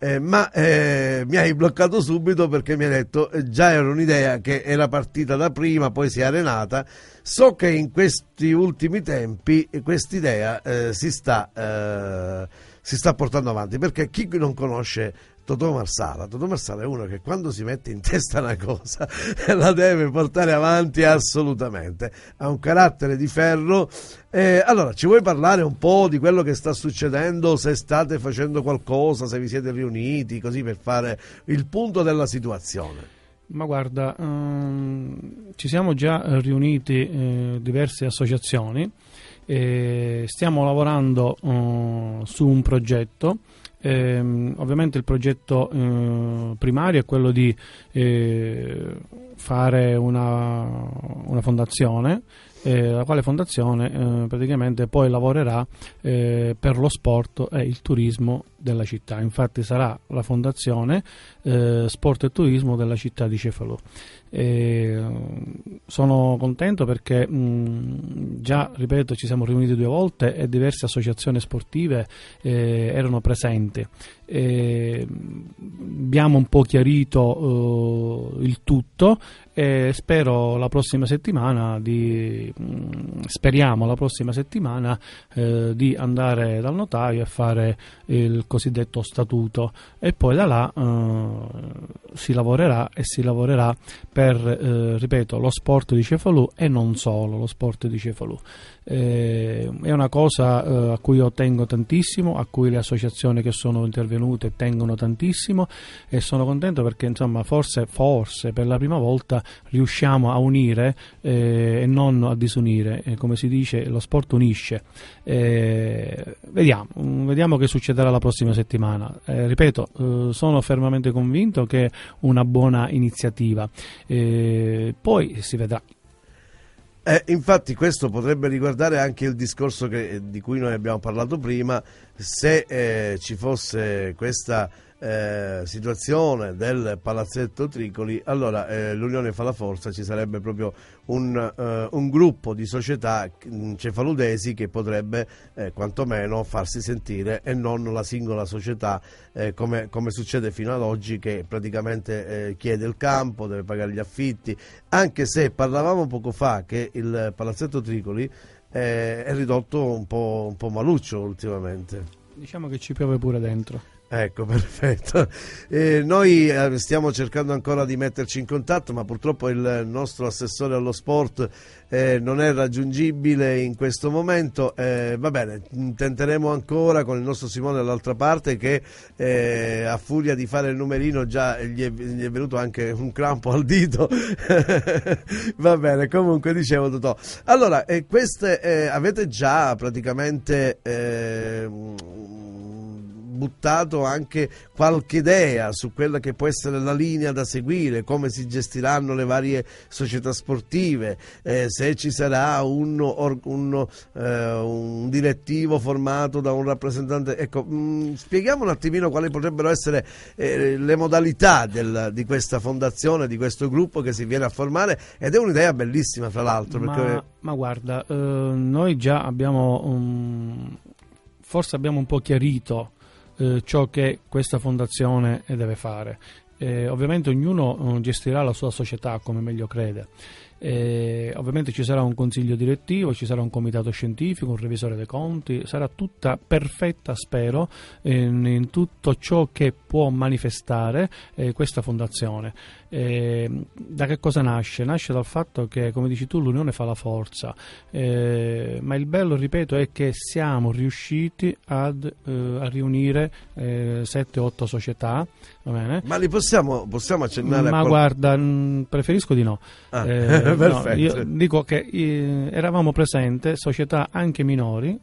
Eh, ma eh, mi hai bloccato subito perché mi hai detto eh, già era un'idea che era partita da prima, poi si è arenata. So che in questi ultimi tempi quest'idea eh, si, sta, eh, si sta portando avanti perché chi non conosce Totò Marsala, Totò Marsala è uno che quando si mette in testa una cosa la deve portare avanti assolutamente, ha un carattere di ferro. Eh, allora, ci vuoi parlare un po' di quello che sta succedendo, se state facendo qualcosa, se vi siete riuniti, così per fare il punto della situazione? Ma guarda, ehm, ci siamo già eh, riuniti eh, diverse associazioni, e stiamo lavorando eh, su un progetto Ehm, ovviamente il progetto eh, primario è quello di eh, fare una, una fondazione eh, la quale fondazione eh, praticamente poi lavorerà eh, per lo sport e il turismo della città. Infatti sarà la fondazione eh, Sport e Turismo della città di Cefalù. E, sono contento perché mh, già, ripeto, ci siamo riuniti due volte e diverse associazioni sportive eh, erano presenti. E, abbiamo un po' chiarito uh, il tutto e spero la prossima settimana di, mh, speriamo la prossima settimana eh, di andare dal notaio e fare il cosiddetto statuto e poi da là eh, si lavorerà e si lavorerà per, eh, ripeto, lo sport di Cefalù e non solo lo sport di Cefalù. Eh, è una cosa eh, a cui io tengo tantissimo, a cui le associazioni che sono intervenute tengono tantissimo e sono contento perché insomma forse, forse per la prima volta riusciamo a unire eh, e non a disunire, come si dice lo sport unisce. Eh, vediamo, vediamo che succederà la prossima settimana. Eh, ripeto, eh, sono fermamente convinto che è una buona iniziativa, poi si vedrà. Eh, infatti questo potrebbe riguardare anche il discorso che, di cui noi abbiamo parlato prima, se eh, ci fosse questa eh, situazione del palazzetto Tricoli, allora eh, l'Unione fa la forza, ci sarebbe proprio un, eh, un gruppo di società mm, cefaludesi che potrebbe eh, quantomeno farsi sentire e non la singola società eh, come, come, succede fino ad oggi che praticamente eh, chiede il campo, deve pagare gli affitti, anche se parlavamo poco fa che il palazzetto Tricoli è ridotto un po', un po' maluccio ultimamente. Diciamo che ci piove pure dentro. Ecco, perfetto. Eh, noi eh, stiamo cercando ancora di metterci in contatto, ma purtroppo il nostro assessore allo sport eh, non è raggiungibile in questo momento. Eh, va bene, tenteremo ancora con il nostro Simone dall'altra parte che eh, a furia di fare il numerino già gli è, gli è venuto anche un crampo al dito. va bene, comunque dicevo Totò. Allora, queste avete già praticamente buttato anche qualche idea su quella che può essere la linea da seguire, come si gestiranno le varie società sportive, eh, se ci sarà un, un, eh, un, direttivo formato da un rappresentante. Ecco, mh, mm, spieghiamo un attimino quali potrebbero essere eh, le modalità del, di questa fondazione, di questo gruppo che si viene a formare ed è un'idea bellissima fra l'altro. Ma, perché... ma guarda, eh, noi già abbiamo... Um, forse abbiamo un po' chiarito eh, ciò che questa fondazione deve fare. Eh, ovviamente ognuno eh, gestirà la sua società come meglio crede. Eh, ovviamente ci sarà un consiglio direttivo, ci sarà un comitato scientifico, un revisore dei conti, sarà tutta perfetta, spero, in, in tutto ciò che può manifestare eh, questa fondazione. Eh, da che cosa nasce? Nasce dal fatto che, come dici tu, l'unione fa la forza, eh, ma il bello, ripeto, è che siamo riusciti ad, eh, a riunire 7-8 eh, società. Ma li possiamo, possiamo accennare? Ma guarda, mh, preferisco di no. Ah, eh, no io dico che eh, eravamo presenti società anche minori,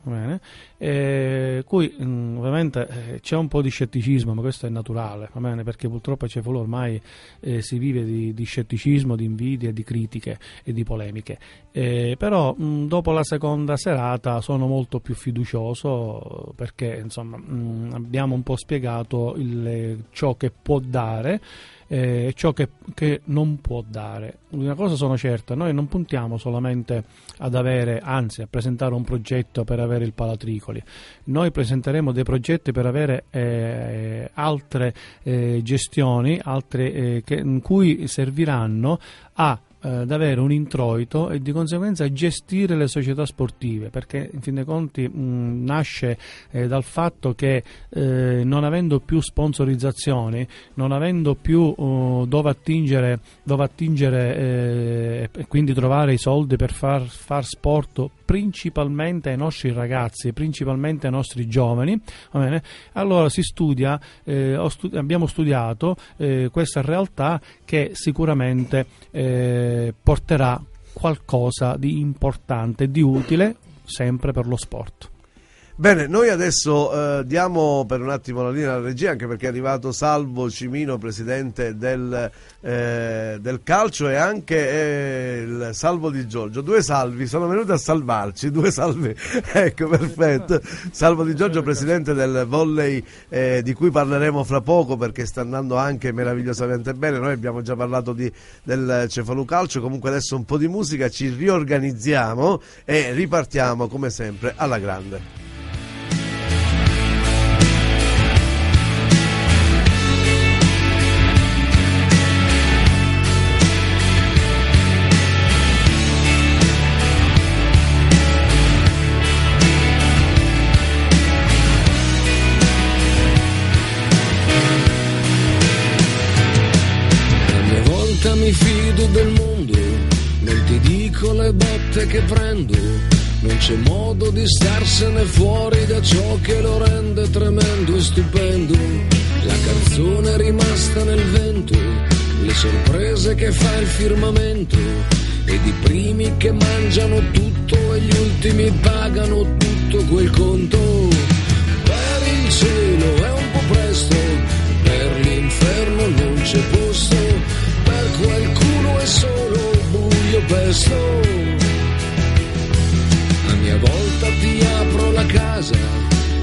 eh, cui mh, ovviamente eh, c'è un po' di scetticismo, ma questo è naturale, perché purtroppo a Cefalù ormai eh, si vive di, di, scetticismo, di invidie, di critiche e di polemiche. Eh, però mh, dopo la seconda serata sono molto più fiducioso perché insomma, mh, abbiamo un po' spiegato il, ciò che può dare eh, ciò che, che, non può dare. Una cosa sono certa, noi non puntiamo solamente ad avere, anzi a presentare un progetto per avere il palatricoli, noi presenteremo dei progetti per avere eh, altre eh, gestioni altre, eh, che, in cui serviranno a ad avere un introito e di conseguenza gestire le società sportive perché in fin dei conti mh, nasce eh, dal fatto che eh, non avendo più sponsorizzazioni non avendo più uh, dove attingere, dove attingere eh, e quindi trovare i soldi per far, far sport principalmente ai nostri ragazzi, principalmente ai nostri giovani, allora si studia, eh, studi- abbiamo studiato eh, questa realtà che sicuramente eh, porterà qualcosa di importante, di utile sempre per lo sport. Bene, noi adesso eh, diamo per un attimo la linea alla regia anche perché è arrivato Salvo Cimino, presidente del, eh, del calcio e anche eh, il Salvo di Giorgio. Due salvi sono venuti a salvarci, due salvi. ecco, perfetto. Salvo di Giorgio, presidente del volley eh, di cui parleremo fra poco perché sta andando anche meravigliosamente bene. Noi abbiamo già parlato di, del Cefalù Calcio, comunque adesso un po' di musica, ci riorganizziamo e ripartiamo come sempre alla grande. Di starsene fuori da ciò che lo rende tremendo e stupendo. La canzone è rimasta nel vento, le sorprese che fa il firmamento, ed i primi che mangiano tutto e gli ultimi pagano tutto quel conto. Per il cielo è un po' presto, per l'inferno non c'è posto, per qualcuno è solo buio pesto. A mia volta ti casa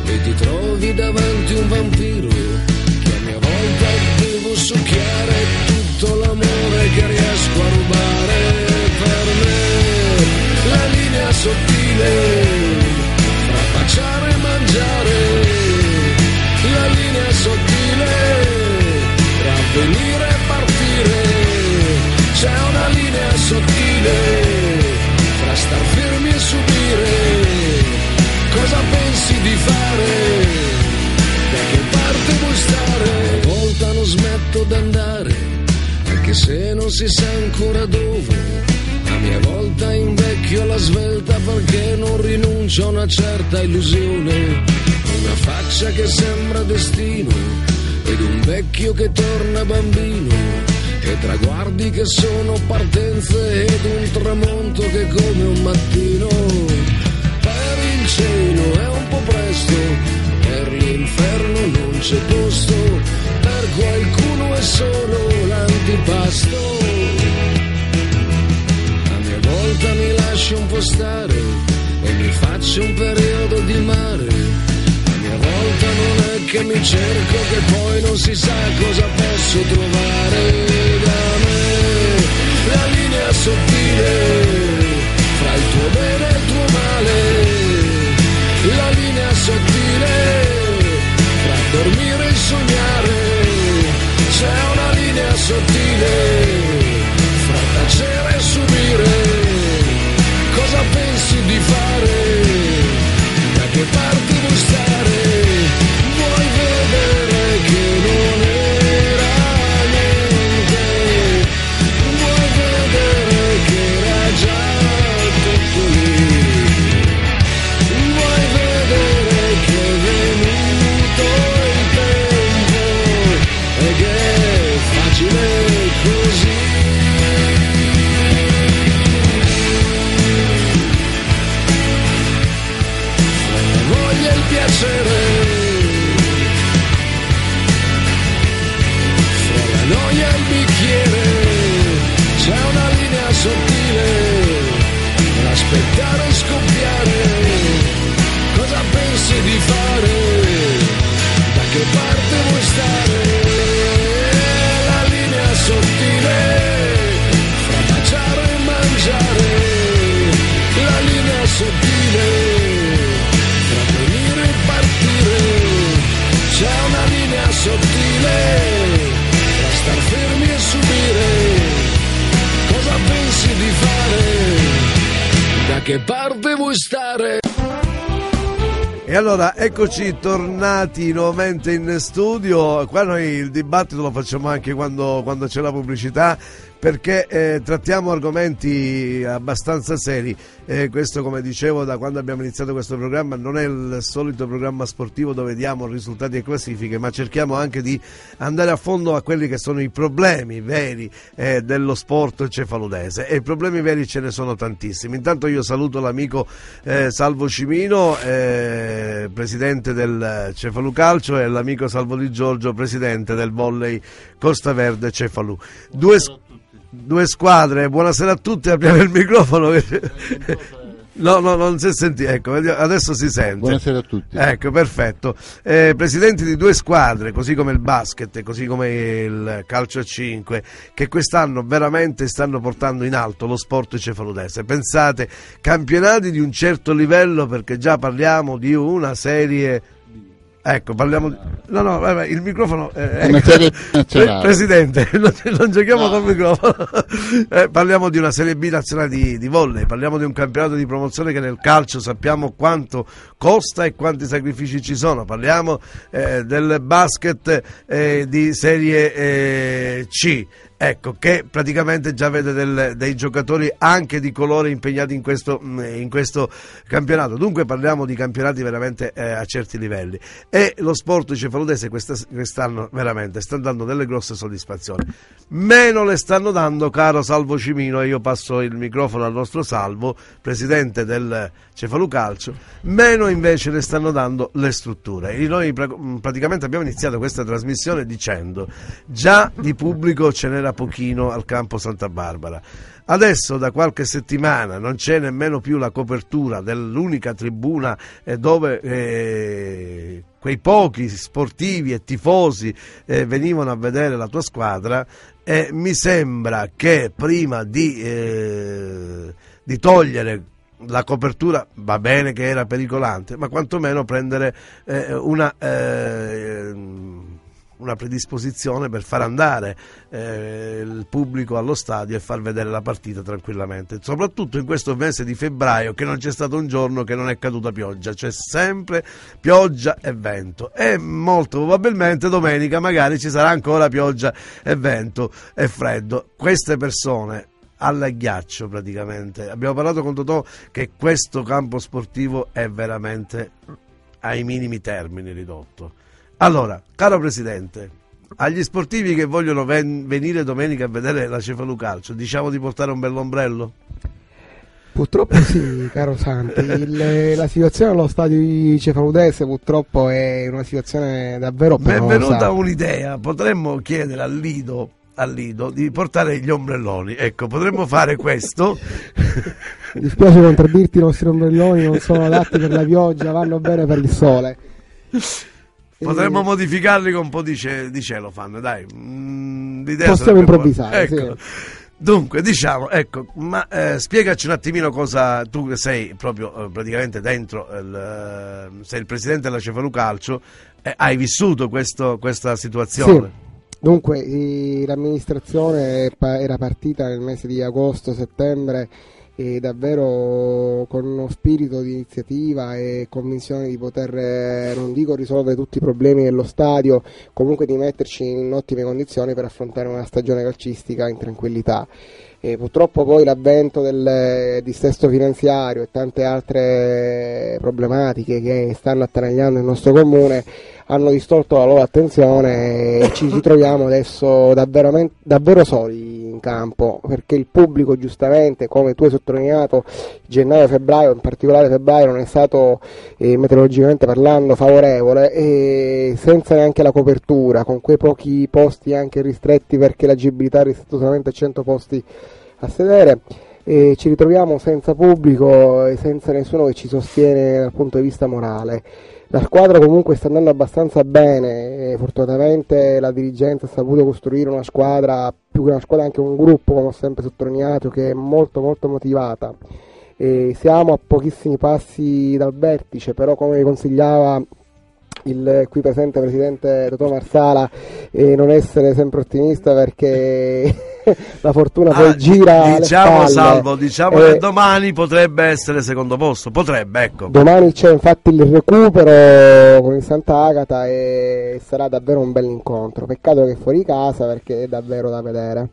e ti trovi davanti un vampiro che a mia volta devo succhiare tutto l'amore che riesco a rubare per me. La linea sottile fra baciare e mangiare, a una certa illusione. Una faccia che sembra destino ed un vecchio che torna bambino. E traguardi che sono partenze ed un tramonto che come un mattino. Per il cielo è un po' presto, per l'inferno non c'è posto, per qualcuno è solo l'antipasto. A mia volta mi lascio un po' stare e mi faccio un periodo di mare. A mia volta non è che mi cerco che poi non si sa cosa posso trovare da me. La linea sottile fra il tuo bene e il tuo male. La linea sottile fra dormire e sognare. C'è una linea sottile fra tacere e subire. Cosa pensi di fare? Da che parte vuoi? Che parte vuoi stare? E allora eccoci tornati nuovamente in studio. Qua noi il dibattito lo facciamo anche quando, quando c'è la pubblicità. Perché eh, trattiamo argomenti abbastanza seri. Eh, questo, come dicevo, da quando abbiamo iniziato questo programma, non è il solito programma sportivo dove diamo risultati e classifiche, ma cerchiamo anche di andare a fondo a quelli che sono i problemi veri eh, dello sport cefaludese. E i problemi veri ce ne sono tantissimi. Intanto io saluto l'amico eh, Salvo Cimino, eh, presidente del Cefalucalcio, e l'amico Salvo Di Giorgio, presidente del volley Costa Verde Cefalù. Due, due squadre, buonasera a tutti, apriamo il microfono. No, no, non si senti, ecco, adesso si sente. Buonasera a tutti. Ecco, perfetto. Eh, presidenti di due squadre, così come il basket, così come il calcio a 5, che quest'anno veramente stanno portando in alto lo sport cefaludese. Pensate, campionati di un certo livello, perché già parliamo di una serie Ecco, parliamo di... No, no, vabbè, il microfono... Eh, Una ecco. serie nazionale. Presidente, non, non giochiamo No. col microfono. Eh, parliamo di una Serie B nazionale di, di volley, parliamo di un campionato di promozione che nel calcio sappiamo quanto costa e quanti sacrifici ci sono. Parliamo eh, del basket eh, di Serie eh, C. Ecco, che praticamente già vede del- dei giocatori anche di colore impegnati in questo, mm, in questo campionato. Dunque parliamo di campionati veramente eh, a certi livelli. E lo sport cefaludese questa- quest'anno veramente sta dando delle grosse soddisfazioni. Meno le stanno dando, caro Salvo Cimino, e io passo il microfono al nostro Salvo, presidente del Cefalucalcio, meno invece le stanno dando le strutture. E noi pra- praticamente abbiamo iniziato questa trasmissione dicendo già di pubblico ce n'era pochino al campo Santa Barbara. Adesso da qualche settimana non c'è nemmeno più la copertura dell'unica tribuna eh, dove eh, quei pochi sportivi e tifosi eh, venivano a vedere la tua squadra e mi sembra che prima di, eh, di togliere la copertura va bene che era pericolante, ma quantomeno prendere eh, una, eh, una predisposizione per far andare eh, il pubblico allo stadio e far vedere la partita tranquillamente, soprattutto in questo mese di febbraio che non c'è stato un giorno che non è caduta pioggia, c'è sempre pioggia e vento e molto probabilmente domenica magari ci sarà ancora pioggia e vento e freddo. Queste persone al ghiaccio praticamente. Abbiamo parlato con Totò che questo campo sportivo è veramente ai minimi termini ridotto. Allora, caro Presidente, agli sportivi che vogliono ven- venire domenica a vedere la Cefalucalcio, diciamo di portare un bell'ombrello? Purtroppo sì, caro Santi, Il- la situazione allo stadio di Cefaludese purtroppo è una situazione davvero Mi è penosa. venuta un'idea, potremmo chiedere al Lido, al Lido di portare gli ombrelloni, ecco, potremmo fare questo. Mi dispiace contraddirti, i nostri ombrelloni non sono adatti per la pioggia, vanno bene per il sole. Potremmo Eh, modificarli con un po' di, ce- di celofan, dai. Mm, Possiamo improvvisare, Ecco. Dunque, diciamo, ecco, ma eh, spiegaci un attimino cosa tu sei proprio eh, praticamente dentro, il, eh, sei il presidente della Cefalucalcio, eh, hai vissuto questo- questa situazione. Dunque, eh, l'amministrazione era partita nel mese di agosto-settembre e davvero con uno spirito di iniziativa e convinzione di poter, eh, non dico risolvere tutti i problemi dello stadio, comunque di metterci in ottime condizioni per affrontare una stagione calcistica in tranquillità. E purtroppo poi l'avvento del dissesto finanziario e tante altre problematiche che stanno attanagliando il nostro comune hanno distolto la loro attenzione e ci ritroviamo adesso davvero, davvero soli in campo perché il pubblico giustamente come tu hai sottolineato gennaio febbraio in particolare febbraio non è stato eh, meteorologicamente parlando favorevole e senza neanche la copertura con quei pochi posti anche ristretti perché l'agibilità è ristretta solamente a 100 posti a sedere e ci ritroviamo senza pubblico e senza nessuno che ci sostiene dal punto di vista morale. La squadra comunque sta andando abbastanza bene, fortunatamente la dirigenza ha saputo costruire una squadra, più che una squadra anche un gruppo, come ho sempre sottolineato, che è molto molto motivata. E siamo a pochissimi passi dal vertice, però come consigliava il qui presente presidente Totò Marsala e non essere sempre ottimista perché la fortuna Ah, poi gira diciamo salvo, diciamo Eh, che domani potrebbe essere secondo posto, potrebbe, ecco. Domani c'è infatti il recupero con il Santa Agata e sarà davvero un bel incontro. Peccato che è fuori casa perché è davvero da vedere.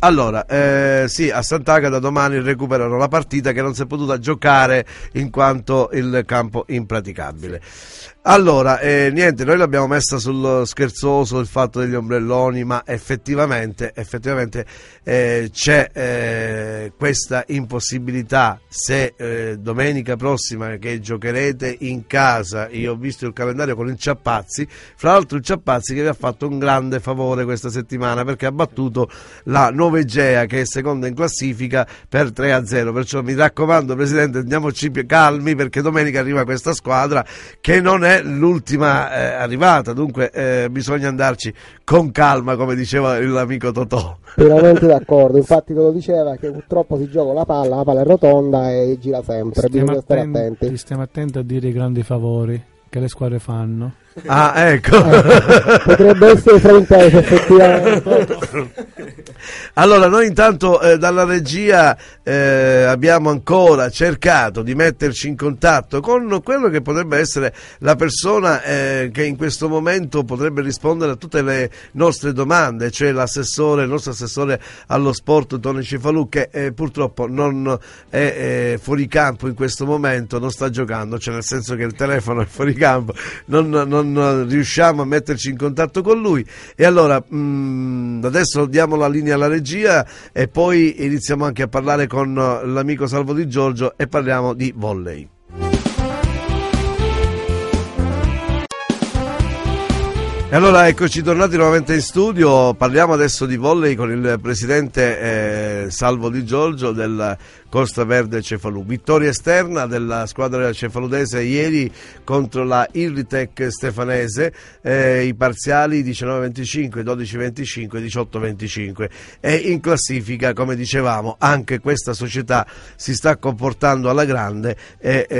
Allora, eh, sì, a Sant'Agata domani recuperano la partita che non si è potuta giocare in quanto il campo impraticabile. Allora, eh, niente, noi l'abbiamo messa sul scherzoso il fatto degli ombrelloni, ma effettivamente, effettivamente eh, c'è eh, questa impossibilità. Se eh, domenica prossima che giocherete in casa, io ho visto il calendario con il Ciappazzi, fra l'altro il Ciappazzi che vi ha fatto un grande favore questa settimana perché ha battuto la Novegea che è seconda in classifica per 3-0, perciò mi raccomando Presidente andiamoci calmi perché domenica arriva questa squadra che non è l'ultima eh, arrivata, dunque eh, bisogna andarci con calma, come diceva l'amico Totò. Pienamente d'accordo, infatti te lo diceva che purtroppo si gioca la palla, la palla è rotonda e gira sempre, Stiamo bisogna stare attenti, attenti. stiamo attenti a dire i grandi favori che le squadre fanno. Ah, ecco. Potrebbe essere frainteso effettivamente. Allora, noi intanto eh, dalla regia eh, abbiamo ancora cercato di metterci in contatto con quello che potrebbe essere la persona eh, che in questo momento potrebbe rispondere a tutte le nostre domande, cioè l'assessore, il nostro assessore allo sport Tony Cefalù che eh, purtroppo non è eh, fuori campo in questo momento, non sta giocando, cioè nel senso che il telefono è fuori campo, non, non riusciamo a metterci in contatto con lui e allora mh, adesso diamo la linea alla regia e poi iniziamo anche a parlare con l'amico Salvo Di Giorgio e parliamo di volley. E allora eccoci tornati nuovamente in studio, parliamo adesso di volley con il presidente eh, Salvo Di Giorgio del Costa Verde Cefalù. Vittoria esterna della squadra cefaludese ieri contro la Irritec Stefanese, eh, i parziali 19-25, 12-25, 18-25 e in classifica come dicevamo anche questa società si sta comportando alla grande e eh,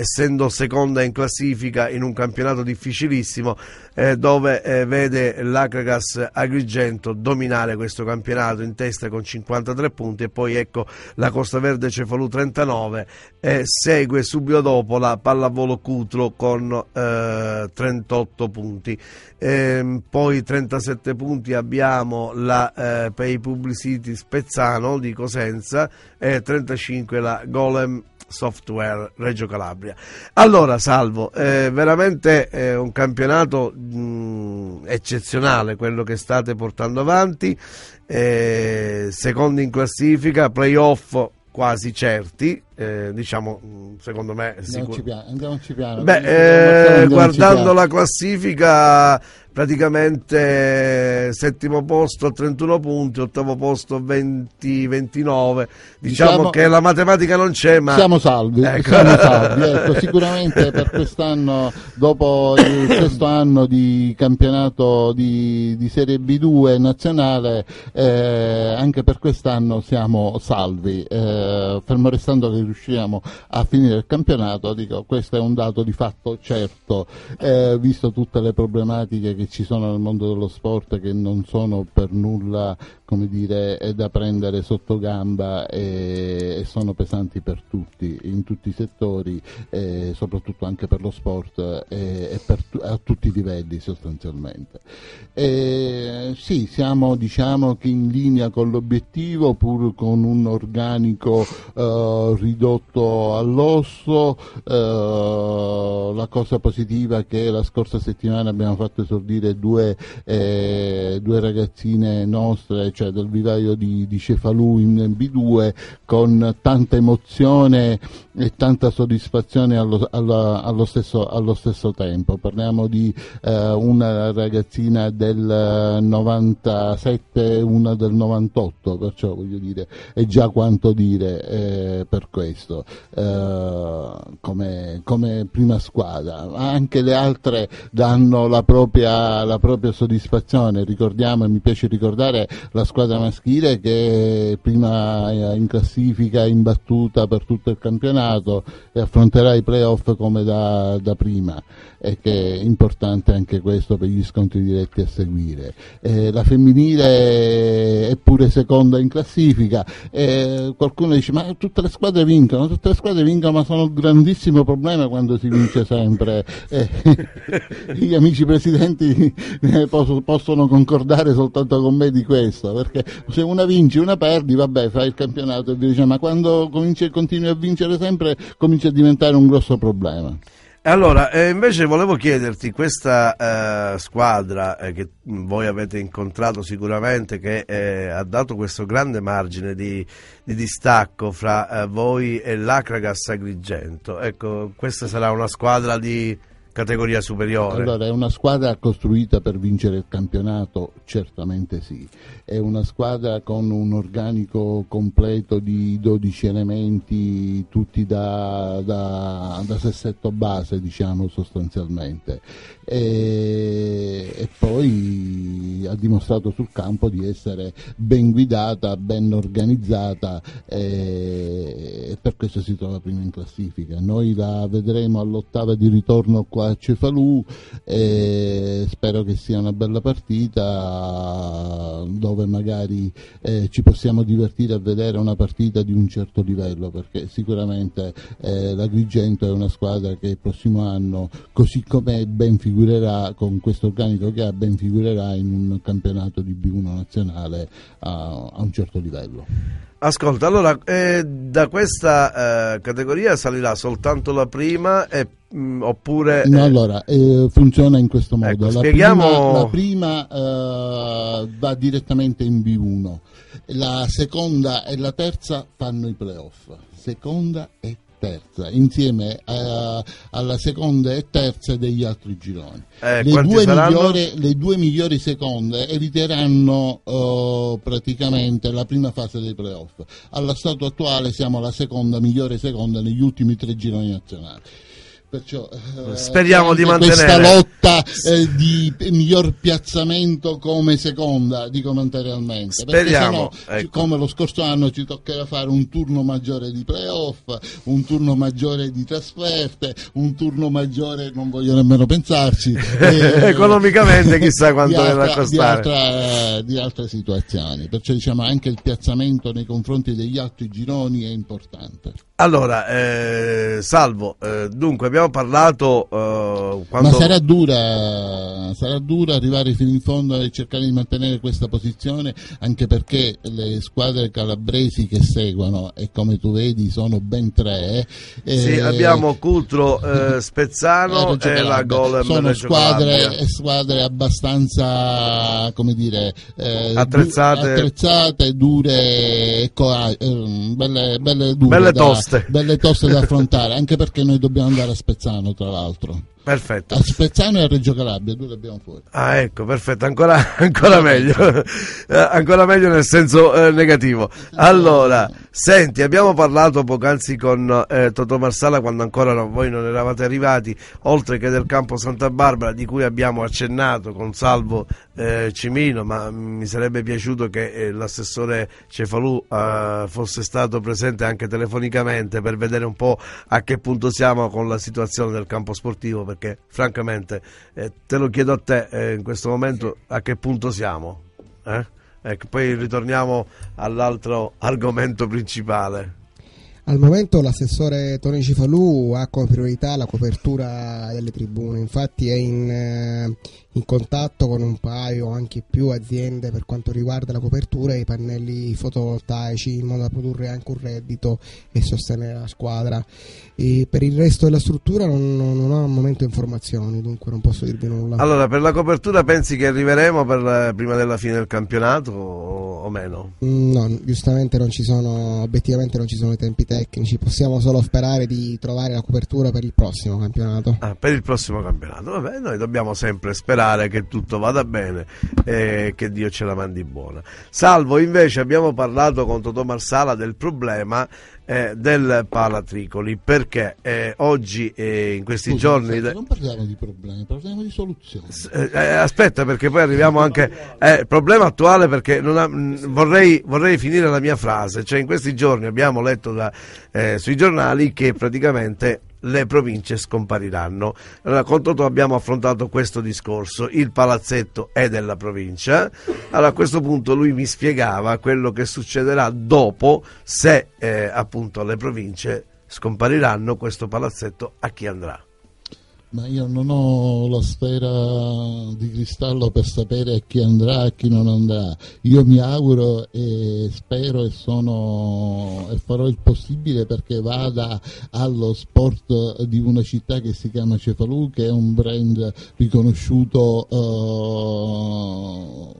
essendo seconda in classifica in un campionato difficilissimo eh, dove eh, vede l'Acragas Agrigento dominare questo campionato in testa con 53 punti e poi ecco la Costa Verde Cefalù 39 e segue subito dopo la Pallavolo Cutro con eh, 38 punti. Ehm, poi 37 punti abbiamo la eh, Pay Publicity Spezzano di Cosenza e 35 la Golem Software Reggio Calabria. Allora, Salvo, eh, veramente è un campionato mh, eccezionale quello che state portando avanti, eh, secondo in classifica, playoff quasi certi, eh, diciamo secondo me Andiamoci piano, andiamoci piano. Beh, Andiamoci eh, piano. guardando la classifica praticamente settimo posto a 31 punti, ottavo posto 20-29, diciamo, Diciamo- che la matematica non c'è ma Siamo salvi, Ecco. siamo salvi. Ecco, sicuramente per quest'anno, dopo il sesto anno di campionato di, di Serie B2 nazionale, eh, anche per quest'anno siamo salvi. Eh, fermo restando che riusciamo a finire il campionato, dico, questo è un dato di fatto certo, eh, visto tutte le problematiche che ci sono nel mondo dello sport che non sono per nulla come dire, è da prendere sotto gamba e, e sono pesanti per tutti, in tutti i settori, eh, soprattutto anche per lo sport eh, e per a tutti i livelli sostanzialmente. Eh, sì, siamo diciamo che in linea con l'obiettivo, pur con un organico eh, ridotto all'osso. Eh, la cosa positiva è che la scorsa settimana abbiamo fatto esordire due, eh, due ragazzine nostre, cioè del vivaio di, di Cefalù in B2, con tanta emozione e tanta soddisfazione allo, alla- allo stesso, allo stesso tempo. Parliamo di eh, una ragazzina del 97 e una del 98, perciò voglio dire, è già quanto dire eh, per questo, eh, come, come prima squadra. Anche le altre danno la propria, la propria soddisfazione, ricordiamo e mi piace ricordare la squadra maschile che prima eh, in classifica imbattuta per tutto il campionato e affronterà i playoff come da, da prima e che è importante anche questo per gli scontri diretti a seguire. Eh, la femminile è pure seconda in classifica, eh, qualcuno dice ma tutte le squadre vincono tutte le squadre vincono, ma sono un grandissimo problema quando si vince sempre. Eh, gli amici presidenti eh, posso- possono concordare soltanto con me di questo, perché se una vinci, una perdi, vabbè, fai il campionato e via dicendo, ma quando cominci, continui a vincere sempre comincia a diventare un grosso problema. Allora, eh, invece volevo chiederti, questa eh, squadra eh, che voi avete incontrato sicuramente, che eh, ha dato questo grande margine di, di distacco fra eh, voi e l'Acragas Agrigento, ecco, questa sarà una squadra di categoria superiore? Allora, è una squadra costruita per vincere il campionato? Certamente sì. È una squadra con un organico completo di 12 elementi, tutti da, da, da sessetto base, diciamo sostanzialmente. E, e poi ha dimostrato sul campo di essere ben guidata, ben organizzata e, e per questo si trova prima in classifica. Noi la vedremo all'ottava di ritorno qua a Cefalù e spero che sia una bella partita dove magari eh, ci possiamo divertire a vedere una partita di un certo livello perché sicuramente eh, l'Agrigento è una squadra che il prossimo anno così come ben figurerà con questo organico che ha ben figurerà in un campionato di B1 nazionale a, a un certo livello. Ascolta, allora, eh, da questa eh, categoria salirà soltanto la prima e, mh, oppure... No, eh, allora, eh, funziona in questo modo. Ecco, la spieghiamo- prima, la prima, eh, va direttamente in B1, la seconda e la terza fanno i playoff. Seconda e terza, insieme a- alla seconda e terza degli altri gironi. eh, Le due, migliori, le due migliori seconde eviteranno eh, praticamente la prima fase dei playoff. Allo stato attuale siamo la seconda migliore seconda negli ultimi tre gironi nazionali. Perciò, eh, Speriamo di anche Questa mantenere. lotta eh, di miglior piazzamento come seconda, dico materialmente. Perché Speriamo, sennò, ecco. come lo scorso anno ci toccherà fare un turno maggiore di playoff, un turno maggiore di trasferte, un turno maggiore, non voglio nemmeno pensarci. eh, Economicamente chissà quanto verrà a costare. Di, altra- di altre situazioni, perciò diciamo anche il piazzamento nei confronti degli altri gironi è importante. Allora, eh, Salvo, eh, dunque abbiamo parlato eh, quando... Ma sarà dura, sarà dura arrivare fino in fondo e cercare di mantenere questa posizione, anche perché le squadre calabresi che seguono, e come tu vedi sono ben tre, eh, Sì, abbiamo Cutro, eh, eh, Spezzano e la. Golem sono squadre, squadre abbastanza come dire eh, Attrezzate. du- attrezzate, dure e cora- eh, belle, belle, dure Belle da- toste. belle toste da affrontare anche perché noi dobbiamo andare a Spezzano tra l'altro Perfetto. a Spezzano e a Reggio Calabria due le abbiamo fuori Ah, ecco, perfetto, ancora, ancora meglio, Eh, ancora meglio nel senso eh, negativo. Allora, senti, abbiamo parlato poc'anzi con eh, Totò Marsala quando ancora no- voi non eravate arrivati, oltre che del campo Santa Barbara, di cui abbiamo accennato con Salvo eh, Cimino, ma mi sarebbe piaciuto che eh, l'assessore Cefalù eh, fosse stato presente anche telefonicamente per vedere un po' a che punto siamo con la situazione del campo sportivo, perché francamente eh, te lo chiedo a te eh, in questo momento a che punto siamo. eh? Ecco, poi ritorniamo all'altro argomento principale. Al momento l'assessore Tony Cifalù ha come priorità la copertura delle tribune, infatti è in, eh, in contatto con un paio, anche più aziende per quanto riguarda la copertura e i pannelli fotovoltaici in modo da produrre anche un reddito e sostenere la squadra. E per il resto della struttura non, non- non ho al momento informazioni, dunque non posso dirvi nulla. Allora, per la copertura pensi che arriveremo per, eh, prima della fine del campionato o, o meno? Mm, No, giustamente non ci sono, obiettivamente non ci sono i tempi tecnici, possiamo solo sperare di trovare la copertura per il prossimo campionato. Ah, per il prossimo campionato. Vabbè, noi dobbiamo sempre sperare che tutto vada bene e che Dio ce la mandi buona. Salvo, invece, abbiamo parlato con Totò Marsala del problema eh, del Palatricoli perché eh, oggi, eh, in questi Scusi, giorni. senti, non parliamo di problemi parliamo di soluzioni Eh, eh, aspetta perché poi arriviamo anche eh, il problema attuale perché ha- mh, vorrei, vorrei finire la mia frase cioè in questi giorni abbiamo letto da, eh, sui giornali che praticamente le province scompariranno. Allora, con Totò abbiamo affrontato questo discorso, il palazzetto è della provincia, allora a questo punto lui mi spiegava quello che succederà dopo se eh, appunto le province scompariranno, questo palazzetto a chi andrà. Ma io non ho la sfera di cristallo per sapere a chi andrà e a chi non andrà. Io mi auguro e spero e, sono, e farò il possibile perché vada allo sport di una città che si chiama Cefalù, che è un brand riconosciuto. Uh,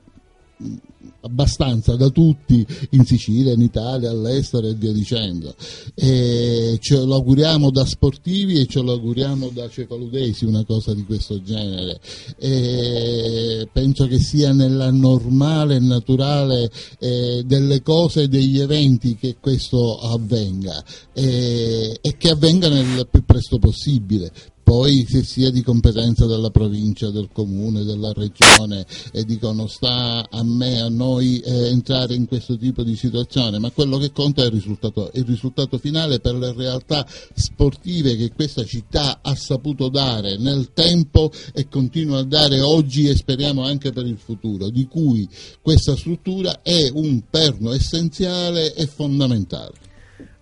abbastanza da tutti in Sicilia, in Italia, all'estero e via dicendo. E ce lo auguriamo da sportivi e ce lo auguriamo da cefaludesi una cosa di questo genere. E penso che sia nella normale e naturale eh, delle cose e degli eventi che questo avvenga e, e che avvenga nel più presto possibile poi se sia di competenza della provincia, del comune, della regione e dicono sta a me, a noi eh, entrare in questo tipo di situazione, ma quello che conta è il risultato, il risultato finale per le realtà sportive che questa città ha saputo dare nel tempo e continua a dare oggi e speriamo anche per il futuro, di cui questa struttura è un perno essenziale e fondamentale.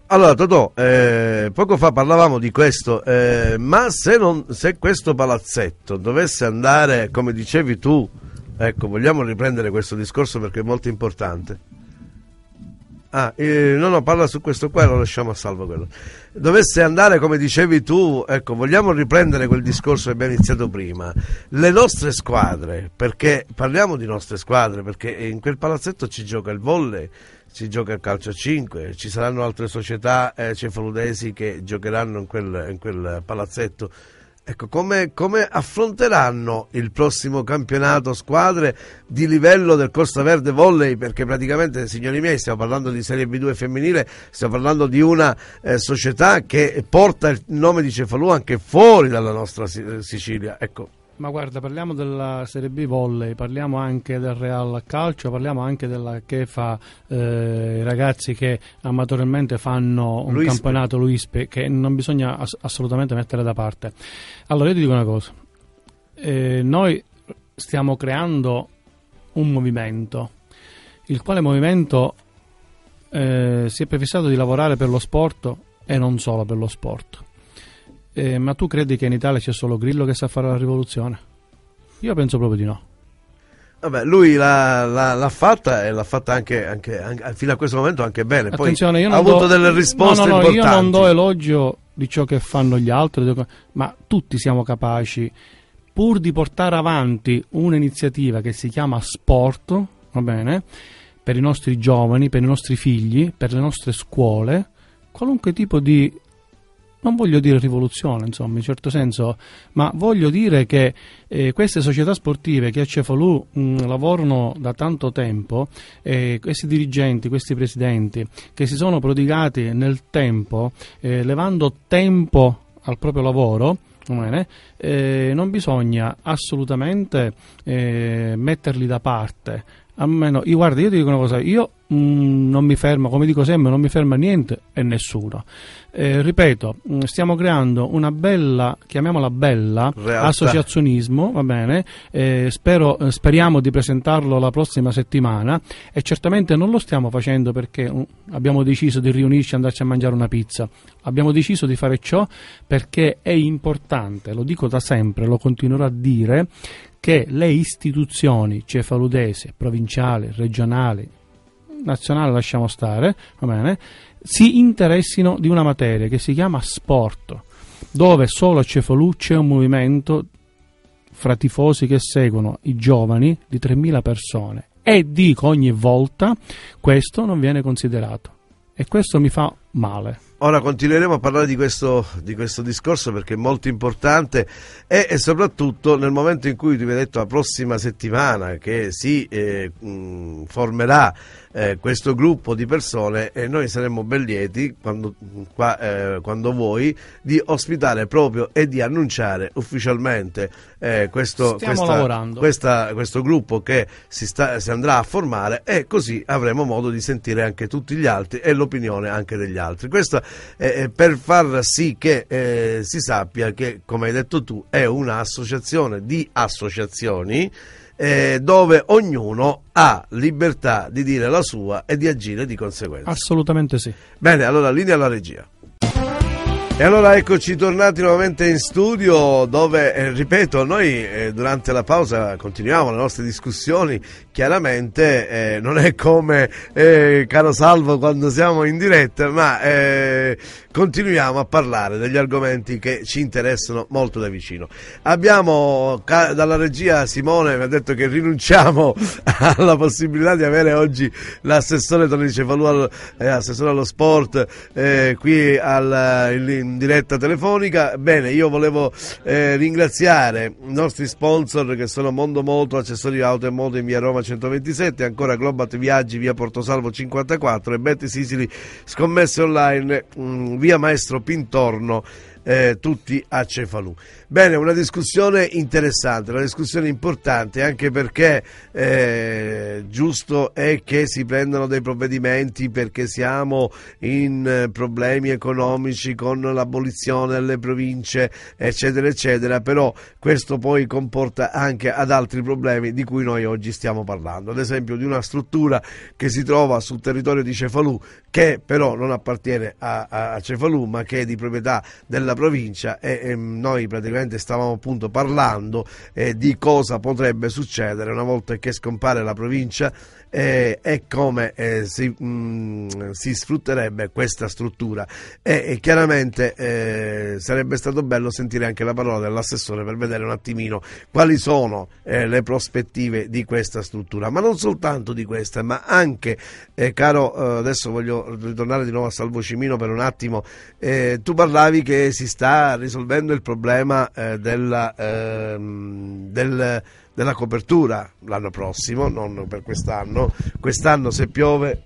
Allora Totò, eh, poco fa parlavamo di questo, eh, ma se, non, se, questo palazzetto dovesse andare, come dicevi tu, ecco, vogliamo riprendere questo discorso perché è molto importante. Ah, eh, no, no, parla su questo qua, lo lasciamo a salvo quello. Dovesse andare, come dicevi tu, ecco, vogliamo riprendere quel discorso che abbiamo iniziato prima. Le nostre squadre, perché parliamo di nostre squadre, perché in quel palazzetto ci gioca il volley, si gioca il calcio a 5, ci saranno altre società eh, cefaludesi che giocheranno in quel, in quel palazzetto. Ecco, come, come, affronteranno il prossimo campionato squadre di livello del Costa Verde Volley? Perché praticamente, signori miei, stiamo parlando di Serie B2 femminile, stiamo parlando di una eh, società che porta il nome di Cefalù anche fuori dalla nostra Sicilia. Ecco, ma guarda, parliamo della Serie B volley, parliamo anche del Real Calcio, parliamo anche della che fa eh, i ragazzi che amatorialmente fanno un Luispe. campionato Luispe che non bisogna ass- assolutamente mettere da parte. Allora io ti dico una cosa, eh, noi stiamo creando un movimento, il quale movimento eh, si è prefissato di lavorare per lo sport e non solo per lo sport eh, ma tu credi che in Italia c'è solo Grillo che sa fare la rivoluzione? Io penso proprio di no. Vabbè, lui l'ha, l'ha, l'ha, fatta e l'ha fatta anche, anche, anche, fino a questo momento anche bene. Poi Attenzione, io ha do, avuto delle risposte no, no, no, Io non do elogio di ciò che fanno gli altri, ma tutti siamo capaci, pur di portare avanti un'iniziativa che si chiama sport, va bene, per i nostri giovani, per i nostri figli, per le nostre scuole, qualunque tipo di non voglio dire rivoluzione, insomma, in certo senso, ma voglio dire che eh, queste società sportive che a Cefalù mh, lavorano da tanto tempo, eh, questi dirigenti, questi presidenti, che si sono prodigati nel tempo, eh, levando tempo al proprio lavoro, eh, non bisogna assolutamente eh, metterli da parte. Almeno, io, guarda, io ti dico una cosa, io Mm, non mi ferma, come dico sempre, non mi ferma niente e nessuno. Eh, ripeto, mm, stiamo creando una bella, chiamiamola bella, Realtà. associazionismo, va bene, eh, spero, eh, speriamo di presentarlo la prossima settimana e certamente non lo stiamo facendo perché uh, abbiamo deciso di riunirci e andarci a mangiare una pizza, abbiamo deciso di fare ciò perché è importante, lo dico da sempre, lo continuerò a dire, che le istituzioni cefaludese, provinciali, regionali, nazionale lasciamo stare, va bene, si interessino di una materia che si chiama sport, dove solo a Cefalù c'è un movimento fra tifosi che seguono i giovani di 3.000 persone e dico ogni volta questo non viene considerato e questo mi fa male. Ora continueremo a parlare di questo, di questo discorso perché è molto importante e, e, soprattutto nel momento in cui mi hai detto la prossima settimana che si eh, mh, formerà eh, questo gruppo di persone e noi saremmo ben lieti quando, qua, eh, quando vuoi di ospitare proprio e di annunciare ufficialmente eh, questo, questa, questa, questo, gruppo che si, sta, si, andrà a formare e così avremo modo di sentire anche tutti gli altri e l'opinione anche degli altri. Questa eh, eh, per far sì che eh, si sappia che, come hai detto tu, è un'associazione di associazioni eh, dove ognuno ha libertà di dire la sua e di agire di conseguenza. Assolutamente sì. Bene, allora linea alla regia. E allora eccoci tornati nuovamente in studio dove, eh, ripeto, noi eh, durante la pausa continuiamo le nostre discussioni, chiaramente eh, non è come, eh, caro Salvo, quando siamo in diretta, ma eh, continuiamo a parlare degli argomenti che ci interessano molto da vicino. Abbiamo dalla regia Simone mi ha detto che rinunciamo alla possibilità di avere oggi l'assessore Tony Cefalù, eh, assessore allo sport, qui al, in, in diretta telefonica. Bene, io volevo eh, ringraziare i nostri sponsor che sono Mondo Molto, accessori auto e moto in via Roma 127, ancora Globat Viaggi via Portosalvo 54 e Betty Sicily scommesse online mh, mm, via Maestro Pintorno eh, tutti a Cefalù. Bene, una discussione interessante, una discussione importante anche perché eh, giusto è che si prendano dei provvedimenti perché siamo in eh, problemi economici con l'abolizione delle province, eccetera, eccetera, però questo poi comporta anche ad altri problemi di cui noi oggi stiamo parlando, ad esempio di una struttura che si trova sul territorio di Cefalù che però non appartiene a, a Cefalù ma che è di proprietà della provincia e, e noi praticamente stavamo appunto parlando eh, di cosa potrebbe succedere una volta che scompare la provincia eh, e come eh, si, mh, mm, si, sfrutterebbe questa struttura. E, e chiaramente eh, sarebbe stato bello sentire anche la parola dell'assessore per vedere un attimino quali sono eh, le prospettive di questa struttura. Ma non soltanto di questa ma anche eh, caro eh, adesso voglio ritornare di nuovo a Salvo Cimino per un attimo. Tu parlavi che si sta risolvendo il problema della, ehm, del della copertura l'anno prossimo, non per quest'anno. Quest'anno se piove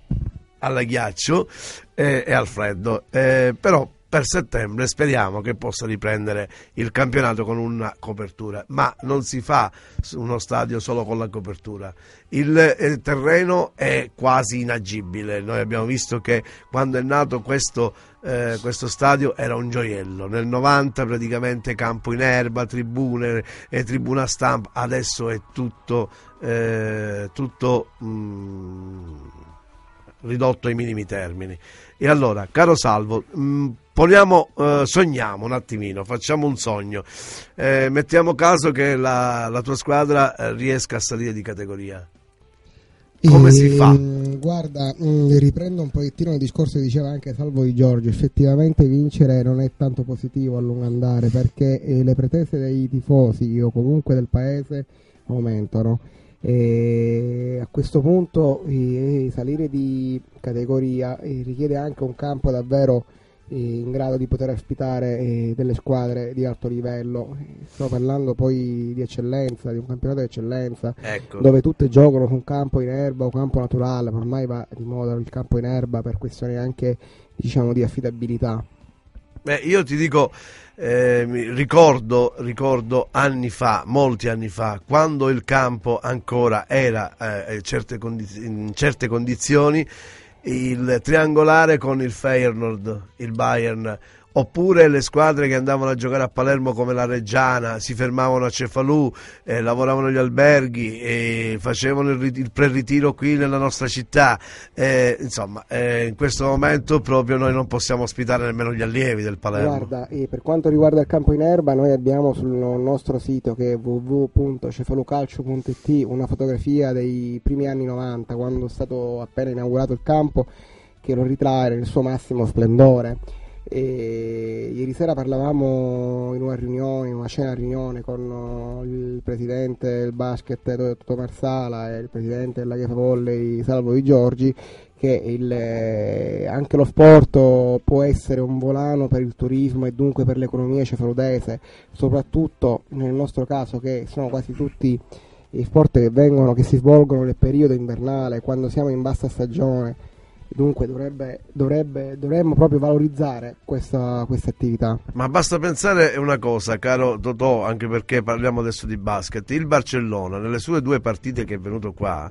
alla ghiaccio eh, e al freddo, eh, però per settembre speriamo che possa riprendere il campionato con una copertura, ma non si fa uno stadio solo con la copertura. Il, eh, terreno è quasi inagibile, noi abbiamo visto che quando è nato questo, eh, questo stadio era un gioiello, nel 90 praticamente campo in erba, tribune e tribuna stampa, adesso è tutto, eh, tutto mm, ridotto ai minimi termini. E allora, caro Salvo, mh, mm, Poniamo, eh, sogniamo un attimino, facciamo un sogno, eh, mettiamo caso che la, la tua squadra eh, riesca a salire di categoria. Come e, si fa? Ehm, guarda, mm, riprendo un pochettino il discorso che diceva anche Salvo di Giorgio, effettivamente vincere non è tanto positivo a lungo andare perché eh, le pretese dei tifosi o comunque del paese aumentano. E a questo punto eh, salire di categoria richiede anche un campo davvero in grado di poter ospitare eh, delle squadre di alto livello. Sto parlando poi di eccellenza, di un campionato di eccellenza, ecco. dove tutte giocano su un campo in erba o campo naturale, ma ormai va di moda il campo in erba per questioni anche diciamo, di affidabilità. Beh, io ti dico, eh, ricordo, ricordo, anni fa, molti anni fa, quando il campo ancora era eh, certe condiz- in certe condizioni il triangolare con il Feyenoord, il Bayern oppure le squadre che andavano a giocare a Palermo come la Reggiana si fermavano a Cefalù, eh, lavoravano agli alberghi e facevano il, il pre-ritiro qui nella nostra città. Eh, insomma, eh, in questo momento proprio noi non possiamo ospitare nemmeno gli allievi del Palermo. Guarda, per quanto riguarda il campo in erba, noi abbiamo sul nostro sito che è www.cefalucalcio.it una fotografia dei primi anni 90, quando è stato appena inaugurato il campo, che lo ritrae nel suo massimo splendore e ieri sera parlavamo in una riunione, in una cena riunione con il presidente del basket Toto Marsala e il presidente della Chiesa Volley Salvo Di Giorgi che il, eh, anche lo sport può essere un volano per il turismo e dunque per l'economia cefaludese, soprattutto nel nostro caso che sono quasi tutti gli sport che, vengono, che si svolgono nel periodo invernale, quando siamo in bassa stagione Dunque dovrebbe, dovrebbe, dovremmo proprio valorizzare questa, questa attività. Ma basta pensare una cosa, caro Totò, anche perché parliamo adesso di basket. Il Barcellona, nelle sue due partite che è venuto qua,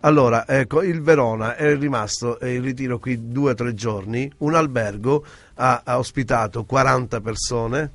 allora, ecco, il Verona è rimasto in ritiro qui due o tre giorni, un albergo ha, ha ospitato 40 persone,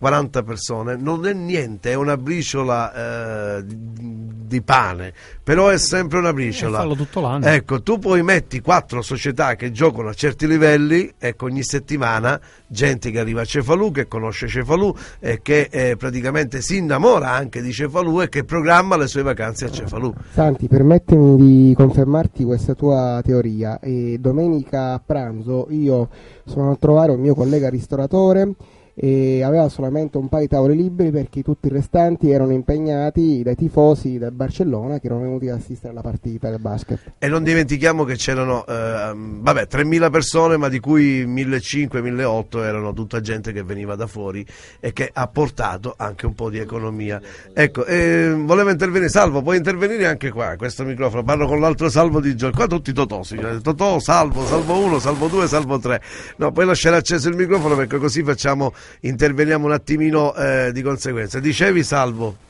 40 persone, non è niente, è una briciola eh, di pane, però è sempre una briciola. Eh, fallo tutto l'anno. Ecco, tu poi metti quattro società che giocano a certi livelli, ecco, ogni settimana gente che arriva a Cefalù, che conosce Cefalù e che eh, praticamente si innamora anche di Cefalù e che programma le sue vacanze a Cefalù. Santi, permettimi di confermarti questa tua teoria. E domenica a pranzo io sono a trovare un mio collega ristoratore e aveva solamente un paio di tavoli liberi perché tutti i restanti erano impegnati dai tifosi del Barcellona che erano venuti ad assistere alla partita del basket. E non dimentichiamo che c'erano eh, vabbè, 3.000 persone, ma di cui 1.500-1.800 erano tutta gente che veniva da fuori e che ha portato anche un po' di economia. Ecco, eh, voleva intervenire, Salvo, puoi intervenire anche qua, questo microfono, parlo con l'altro Salvo di Giorgio, qua tutti signore. Totò, Salvo, Salvo 1, Salvo 2, Salvo 3. No, poi lasciare acceso il microfono perché così facciamo interveniamo un attimino eh, di conseguenza. Dicevi Salvo?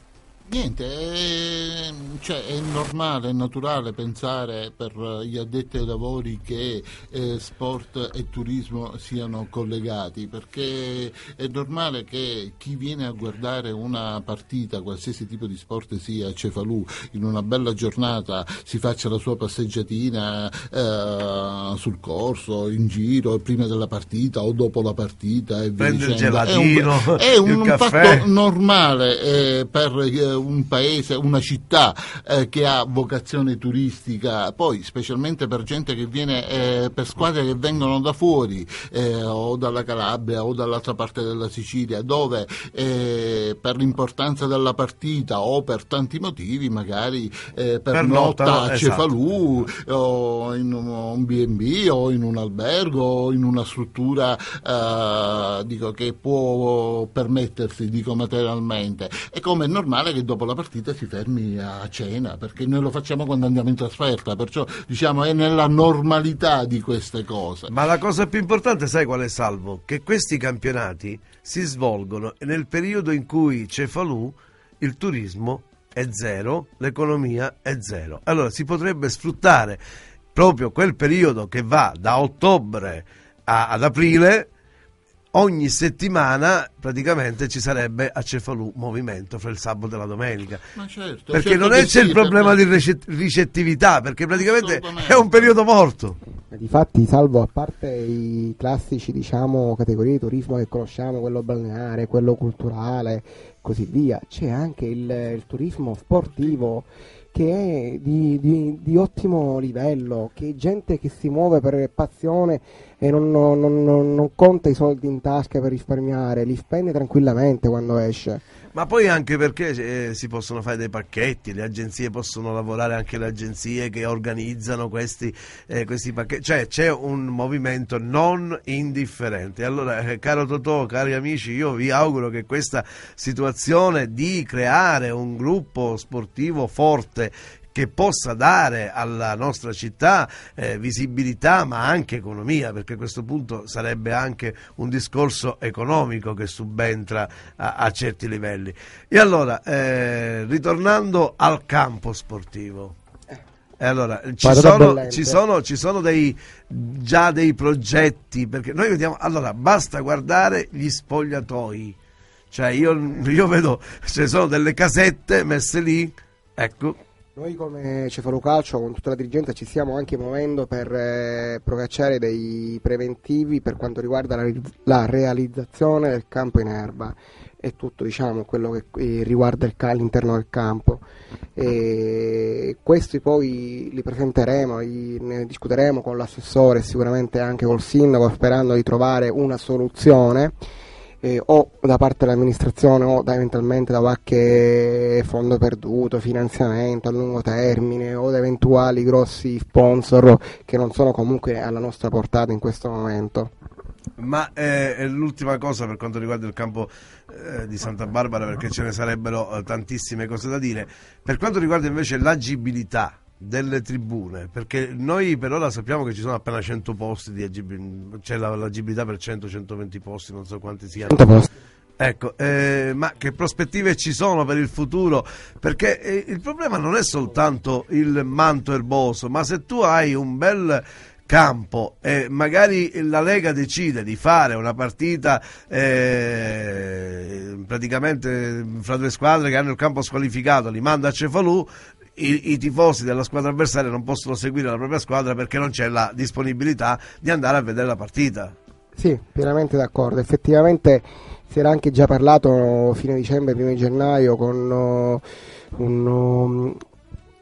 Niente, è, cioè, è, normale, è naturale pensare per gli addetti ai lavori che eh, sport e turismo siano collegati, perché è normale che chi viene a guardare una partita, qualsiasi tipo di sport sia a Cefalù, in una bella giornata si faccia la sua passeggiatina eh, sul corso, in giro, prima della partita o dopo la partita e Prende il gelatino, È un, è un caffè. fatto normale eh, per eh, un paese, una città eh, che ha vocazione turistica, poi specialmente per gente che viene, eh, per squadre che vengono da fuori, eh, o dalla Calabria o dall'altra parte della Sicilia, dove eh, per l'importanza della partita o per tanti motivi magari eh, per, Per notta nota, a esatto. Cefalù o in un B&B o in un albergo o in una struttura eh, dico, che può permettersi dico materialmente è come è normale che dopo la partita si fermi a cena perché noi lo facciamo quando andiamo in trasferta perciò diciamo è nella normalità di queste cose Ma la cosa più importante, sai qual è Salvo? Che questi campionati si svolgono nel periodo in cui Cefalù il turismo è zero, l'economia è zero. Allora si potrebbe sfruttare proprio quel periodo che va da ottobre a- ad aprile. Ogni settimana praticamente ci sarebbe a Cefalù movimento fra il sabato e la domenica. Ma certo, Perché certo non è c'è sì, il problema di ricet- ricettività, perché praticamente è un periodo morto. Difatti, salvo a parte i classici, diciamo, categorie di turismo che conosciamo, quello balneare, quello culturale, così via, c'è anche il, il turismo sportivo che è di, di- di ottimo livello, che gente che si muove per passione e non, non- non- non conta i soldi in tasca per risparmiare, li spende tranquillamente quando esce. Ma poi anche perché eh, si possono fare dei pacchetti, le agenzie possono lavorare anche le agenzie che organizzano questi, eh, questi pacchetti, cioè c'è un movimento non indifferente. Allora, eh, caro Totò, cari amici, io vi auguro che questa situazione di creare un gruppo sportivo forte che possa dare alla nostra città eh, visibilità ma anche economia, perché a questo punto sarebbe anche un discorso economico che subentra a, a certi livelli. E allora, eh, ritornando al campo sportivo. E allora, ci sono, ci sono, ci sono dei, già dei progetti, perché noi vediamo, allora basta guardare gli spogliatoi, cioè io, io vedo, ci sono delle casette messe lì, ecco, Noi come Cefalo Calcio con tutta la dirigenza ci stiamo anche muovendo per eh, procacciare dei preventivi per quanto riguarda la, realizzazione del campo in erba e tutto diciamo quello che eh, riguarda l'interno del campo. E questi poi li presenteremo, li- ne discuteremo con l'assessore e sicuramente anche col sindaco sperando di trovare una soluzione eh, o da parte dell'amministrazione o da, eventualmente da qualche fondo perduto, finanziamento a lungo termine o da eventuali grossi sponsor che non sono comunque alla nostra portata in questo momento. Ma eh, l'ultima cosa per quanto riguarda il campo eh, di Santa Barbara, perché ce ne sarebbero eh, tantissime cose da dire, per quanto riguarda invece l'agibilità delle tribune, perché noi per ora sappiamo che ci sono appena 100 posti di agibilità, c'è la- l'agibilità per 100-120 posti, non so quanti siano. Ecco, eh, ma che prospettive ci sono per il futuro? Perché eh, il problema non è soltanto il manto erboso, ma se tu hai un bel campo e magari la Lega decide di fare una partita eh, praticamente fra due squadre che hanno il campo squalificato, li manda a Cefalù, i, i tifosi della squadra avversaria non possono seguire la propria squadra perché non c'è la disponibilità di andare a vedere la partita. Sì, pienamente d'accordo. Effettivamente si era anche già parlato fine dicembre, primo di gennaio con uh, un, um,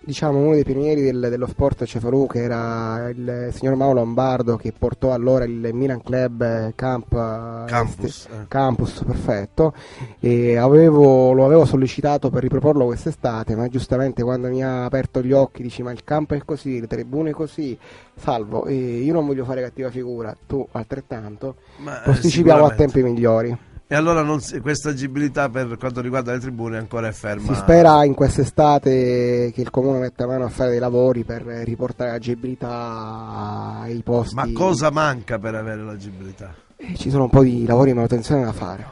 diciamo, uno dei pionieri del- dello sport Cefalù che era il signor Mauro Lombardo che portò allora il Milan Club eh, Camp eh, Campus, eh. Campus, perfetto. E avevo- lo avevo sollecitato per riproporlo quest'estate ma giustamente quando mi ha aperto gli occhi dici ma il campo è così, le tribune è così salvo e io non voglio fare cattiva figura tu altrettanto Ma, eh, posticipiamo a tempi migliori E allora non si- questa agibilità per quanto riguarda le tribune ancora è ferma. si spera in quest'estate che il comune metta mano a fare dei lavori per riportare agibilità ai posti Ma cosa manca per avere l'agibilità? Eh, ci sono un po' di lavori di manutenzione da fare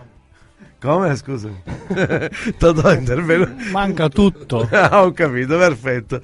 Come? Scusa. Totò intervenuto. Manca tutto. Ah, ho capito, perfetto.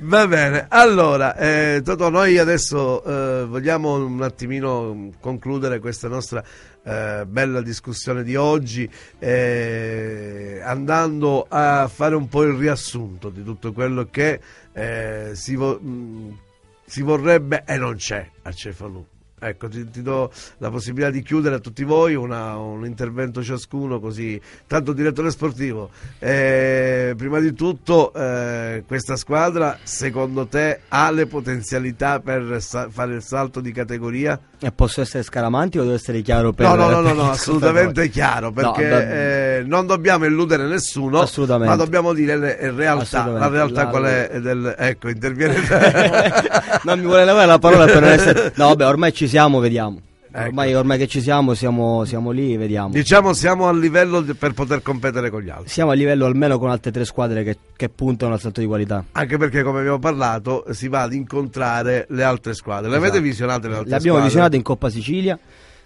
Va bene, allora, eh, Totò, noi adesso eh, vogliamo un attimino concludere questa nostra eh, bella discussione di oggi eh, andando a fare un po' il riassunto di tutto quello che eh, si, vo- mh, si vorrebbe e non c'è a Cefalù. Ecco, ti, ti do la possibilità di chiudere a tutti voi una- un intervento ciascuno, così. Tanto direttore sportivo, eh, prima di tutto, eh, questa squadra secondo te ha le potenzialità per fare il salto di categoria? E posso essere scaramanti o devo essere chiaro per no, no, no, no, no, assolutamente chiaro, No, perché beh, eh, non dobbiamo illudere nessuno, Assolutamente. ma dobbiamo dire le, realtà. La realtà La- qual è? Del, ecco, interviene non mi vuole levare la parola per non essere... No, vabbè, ormai ci siamo, vediamo. Ecco. Ormai, ormai che ci siamo, siamo, siamo lì, vediamo. Diciamo siamo a livello per poter competere con gli altri. Siamo a livello almeno con altre tre squadre che, che puntano al salto di qualità. Anche perché, come abbiamo parlato, si va ad incontrare le altre squadre. Le avete Esatto. visionate le altre Le abbiamo squadre? visionate in Coppa Sicilia.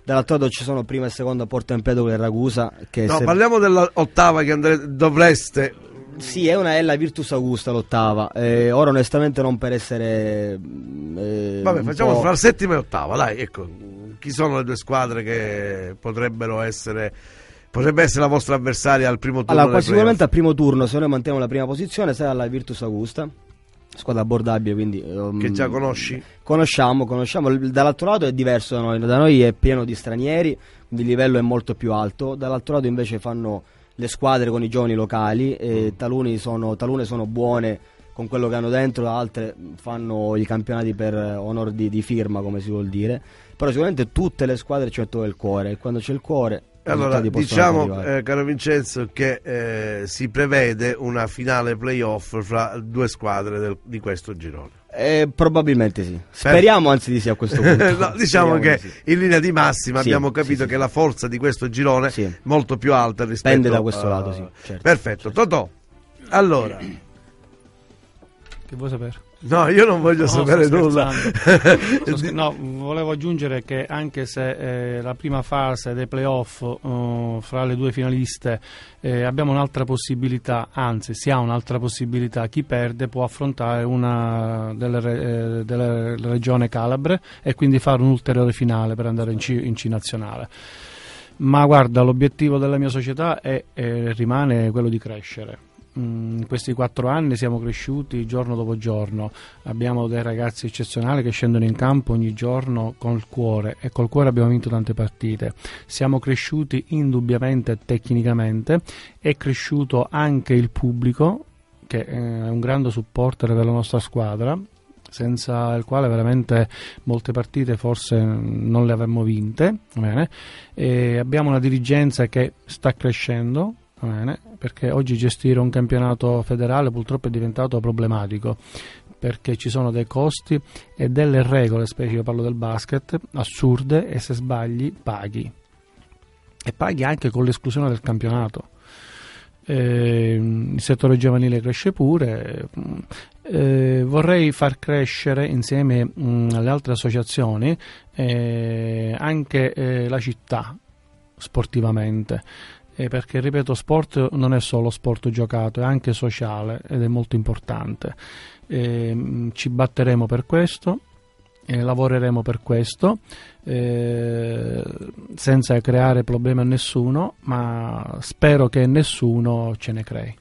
Dall'altro lato ci sono prima e seconda Porto Empedocle e Ragusa. Che No, se- parliamo dell'ottava che andre- dovreste. Sì, è una è la Virtus Augusta l'ottava. Eh, ora onestamente non per essere... eh, Vabbè, facciamo po'- fra settima e ottava, dai, ecco. Chi sono le due squadre che potrebbero essere. Potrebbe essere la vostra avversaria al primo turno? Allora, sicuramente al primo turno, se noi manteniamo la prima posizione, sarà la Virtus Augusta, squadra abbordabile, quindi... ehm, Che già conosci? Conosciamo, conosciamo. Dall'altro lato è diverso da noi, da noi è pieno di stranieri, quindi il livello è molto più alto. Dall'altro lato invece fanno le squadre con i giovani locali, e taluni sono, talune sono buone con quello che hanno dentro, altre fanno i campionati per onor di, di firma, come si vuol dire. Però sicuramente tutte le squadre c'è tutto il cuore, e quando c'è il cuore... Allora, diciamo, eh, caro Vincenzo, che eh, si prevede una finale playoff fra due squadre del- di questo girone. Eh, probabilmente sì. Speriamo anzi di sì a questo punto. No, diciamo Speriamo che di sì. in linea di massima Sì, abbiamo capito sì, che la forza di questo girone Sì. è molto più alta rispetto Pende da questo a- lato, sì, certo. Perfetto, Totò. Allora, Che vuoi sapere? No, io non voglio No, sapere nulla. no, volevo aggiungere che anche se eh, la prima fase dei playoff eh, fra le due finaliste eh, abbiamo un'altra possibilità, anzi si ha un'altra possibilità, chi perde può affrontare una delle, re- eh, delle regione Calabre e quindi fare un ulteriore finale per andare in C, in C nazionale. Ma guarda, l'obiettivo della mia società è, eh, rimane quello di crescere. Mm, In questi quattro anni siamo cresciuti giorno dopo giorno, abbiamo dei ragazzi eccezionali che scendono in campo ogni giorno col cuore e col cuore abbiamo vinto tante partite. Siamo cresciuti indubbiamente tecnicamente, è cresciuto anche il pubblico che eh, è un grande supporter della nostra squadra senza il quale veramente molte partite forse non le avremmo vinte. abbiamo una dirigenza che sta crescendo. Bene? Perché oggi gestire un campionato federale purtroppo è diventato problematico perché ci sono dei costi e delle regole, specie io parlo del basket, assurde e se sbagli paghi. E paghi anche con l'esclusione del campionato. eh, il settore giovanile cresce pure. Eh, vorrei far crescere insieme mh, alle altre associazioni eh, anche eh, la città sportivamente. Eh, perché ripeto, sport non è solo sport giocato, è anche sociale ed è molto importante. Eh, ci batteremo per questo, eh, lavoreremo per questo eh, senza creare problemi a nessuno, ma spero che nessuno ce ne crei.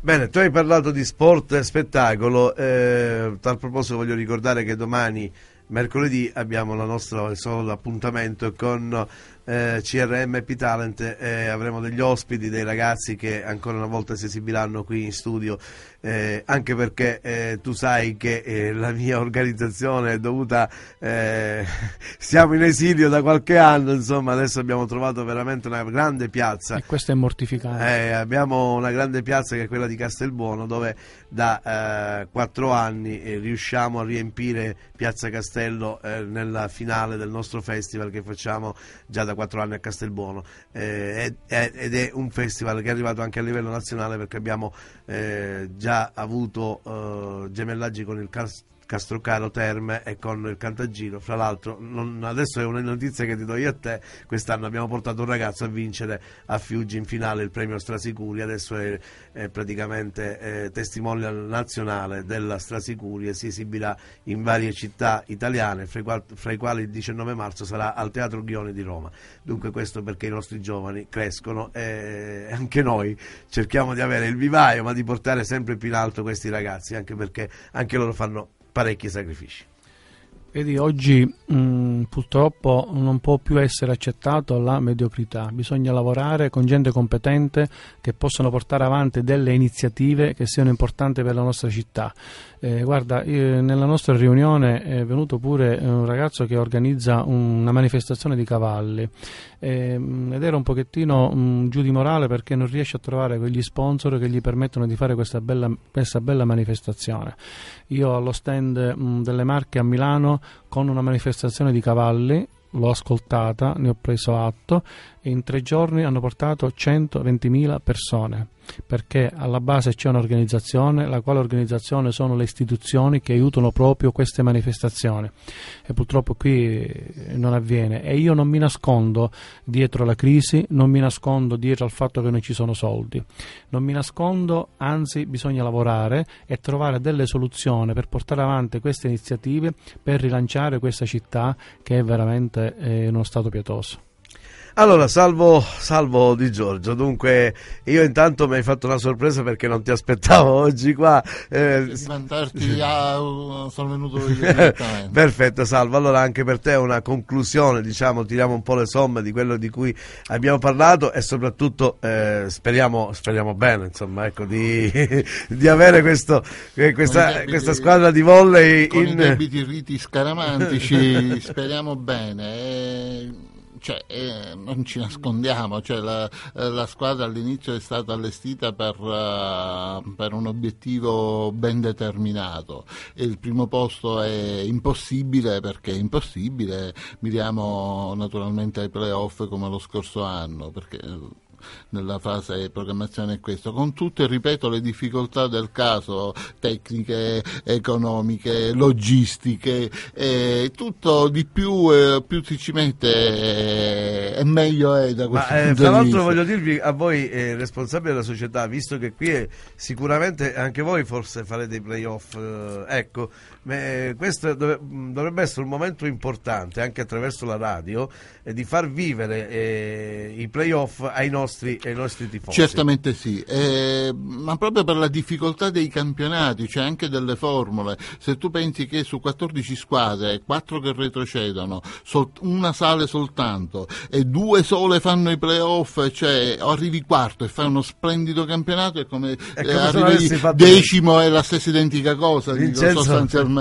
Bene, tu hai parlato di sport e spettacolo, eh, tal proposito voglio ricordare che domani, mercoledì, abbiamo il nostro appuntamento con eh, CRM Happy Talent e avremo degli ospiti, dei ragazzi che ancora una volta si esibiranno qui in studio eh, anche perché eh, tu sai che eh, la mia organizzazione è dovuta, eh, siamo in esilio da qualche anno, insomma adesso abbiamo trovato veramente una grande piazza. E questo è mortificante. Eh, abbiamo una grande piazza che è quella di Castelbuono dove da quattro anni riusciamo a riempire Piazza Castello nella finale del nostro festival che facciamo già da quattro anni a Castelbuono ed è un festival che è arrivato anche a livello nazionale perché abbiamo già avuto eh, gemellaggi con il Cast- Castrocaro Terme e con il Cantagiro. Fra l'altro, adesso è una notizia che ti do io a te: quest'anno abbiamo portato un ragazzo a vincere a Fiuggi in finale il premio Strasicuri. Adesso è, è praticamente eh, testimonial nazionale della Strasicuri e si esibirà in varie città italiane, fra i, quali, fra i quali il 19 marzo sarà al Teatro Ghioni di Roma. Dunque, questo perché i nostri giovani crescono e anche noi cerchiamo di avere il vivaio, ma di portare sempre più in alto questi ragazzi, anche perché anche loro fanno parecchi sacrifici. Vedi, oggi mh, purtroppo non può più essere accettato la mediocrità, bisogna lavorare con gente competente che possano portare avanti delle iniziative che siano importanti per la nostra città. Eh, guarda, io, nella nostra riunione è venuto pure un ragazzo che organizza una manifestazione di cavalli eh, ed era un pochettino um, giù di morale perché non riesce a trovare quegli sponsor che gli permettono di fare questa bella, questa bella manifestazione. Io allo stand um, delle Marche a Milano con una manifestazione di cavalli l'ho ascoltata, ne ho preso atto e in tre giorni hanno portato 120.000 persone perché alla base c'è un'organizzazione, la quale organizzazione sono le istituzioni che aiutano proprio queste manifestazioni. E purtroppo qui non avviene. E io non mi nascondo dietro la crisi, non mi nascondo dietro al fatto che non ci sono soldi, non mi nascondo, anzi bisogna lavorare e trovare delle soluzioni per portare avanti queste iniziative per rilanciare questa città che è veramente eh, in uno stato pietoso. Allora, salvo, salvo Di Giorgio, dunque io intanto mi hai fatto una sorpresa perché non ti aspettavo oggi qua. Eh, Vantarti, ah, sono venuto io direttamente. Perfetto, salvo. Allora anche per te una conclusione, diciamo, tiriamo un po' le somme di quello di cui abbiamo parlato e soprattutto eh, speriamo, speriamo bene, insomma, ecco, di, di avere questo, eh, questa, debiti, questa, squadra di volley con in... i debiti riti scaramantici, speriamo bene. Cioè, eh, non ci nascondiamo, cioè, la, la, squadra all'inizio è stata allestita per, uh, per, un obiettivo ben determinato. E il primo posto è impossibile perché è impossibile, miriamo naturalmente ai playoff come lo scorso anno, perché nella fase di programmazione è questo, con tutte, ripeto, le difficoltà del caso, tecniche, economiche, logistiche, eh, tutto di più, eh, più si ci mette eh, meglio è da questo Ma, eh, punto Tra l'altro voglio dirvi a voi eh, responsabili della società, visto che qui è, sicuramente anche voi forse farete dei playoff, eh, ecco, questo dovrebbe essere un momento importante anche attraverso la radio di far vivere i playoff ai nostri ai nostri tifosi. Certamente sì, eh, ma proprio per la difficoltà dei campionati, cioè anche delle formule. Se tu pensi che su 14 squadre, 4 che retrocedono, sol- una sale soltanto e due sole fanno i playoff, cioè arrivi quarto e fai uno splendido campionato e come, è come eh, arrivi decimo è la stessa identica cosa, dico, sostanzialmente.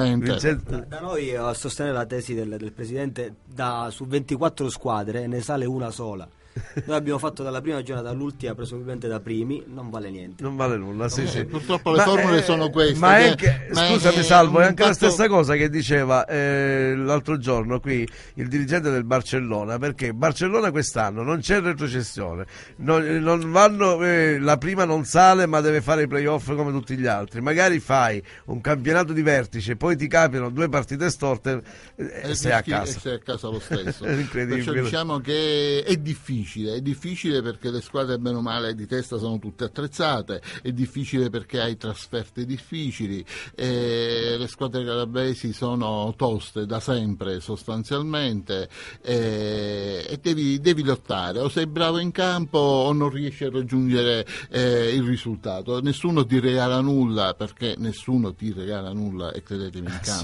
Da, da, noi a sostenere la tesi del, del Presidente, da, su 24 squadre ne sale una sola Noi abbiamo fatto dalla prima giornata all'ultima, presumibilmente da primi, non vale niente. Non vale nulla, sì, sì. Purtroppo le Ma, formule eh, sono queste. Ma è che- anche, ma scusami è Salvo, è anche la fatto- stessa cosa che diceva eh, l'altro giorno qui il dirigente del Barcellona, perché Barcellona quest'anno non c'è retrocessione, non, non vanno, eh, la prima non sale ma deve fare i playoff come tutti gli altri, magari fai un campionato di vertice, poi ti capitano due partite storte eh, e sei a rischi- casa. e sei a casa lo stesso. È incredibile. Perciò diciamo che è difficile, è difficile perché le squadre bene o male di testa sono tutte attrezzate, è difficile perché hai trasferte difficili, eh, le squadre calabresi sono toste da sempre sostanzialmente. Eh, e devi, devi lottare, o sei bravo in campo o non riesci a raggiungere eh, il risultato. Nessuno ti regala nulla perché nessuno ti regala nulla e credetemi in campo.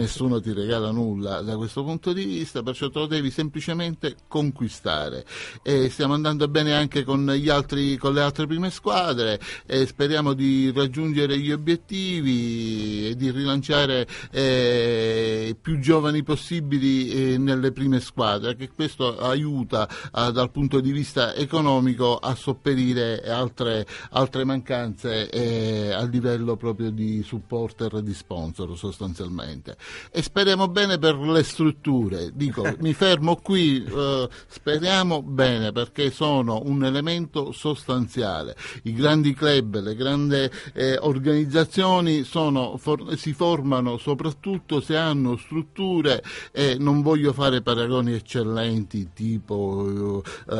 Nessuno ti regala nulla da questo punto di vista, perciò te lo devi semplicemente conquistare. E stiamo andando bene anche con, gli altri, con le altre prime squadre e speriamo di raggiungere gli obiettivi e di rilanciare eh, i più giovani possibili eh, nelle prime squadre, che questo aiuta eh, dal punto di vista economico a sopperire altre, altre mancanze eh, a livello proprio di supporter e di sponsor sostanzialmente. E speriamo bene per le strutture. Dico mi fermo qui eh, speriamo bene perché sono un elemento sostanziale i grandi club le grandi eh, organizzazioni sono, for- si formano soprattutto se hanno strutture e non voglio fare paragoni eccellenti tipo eh,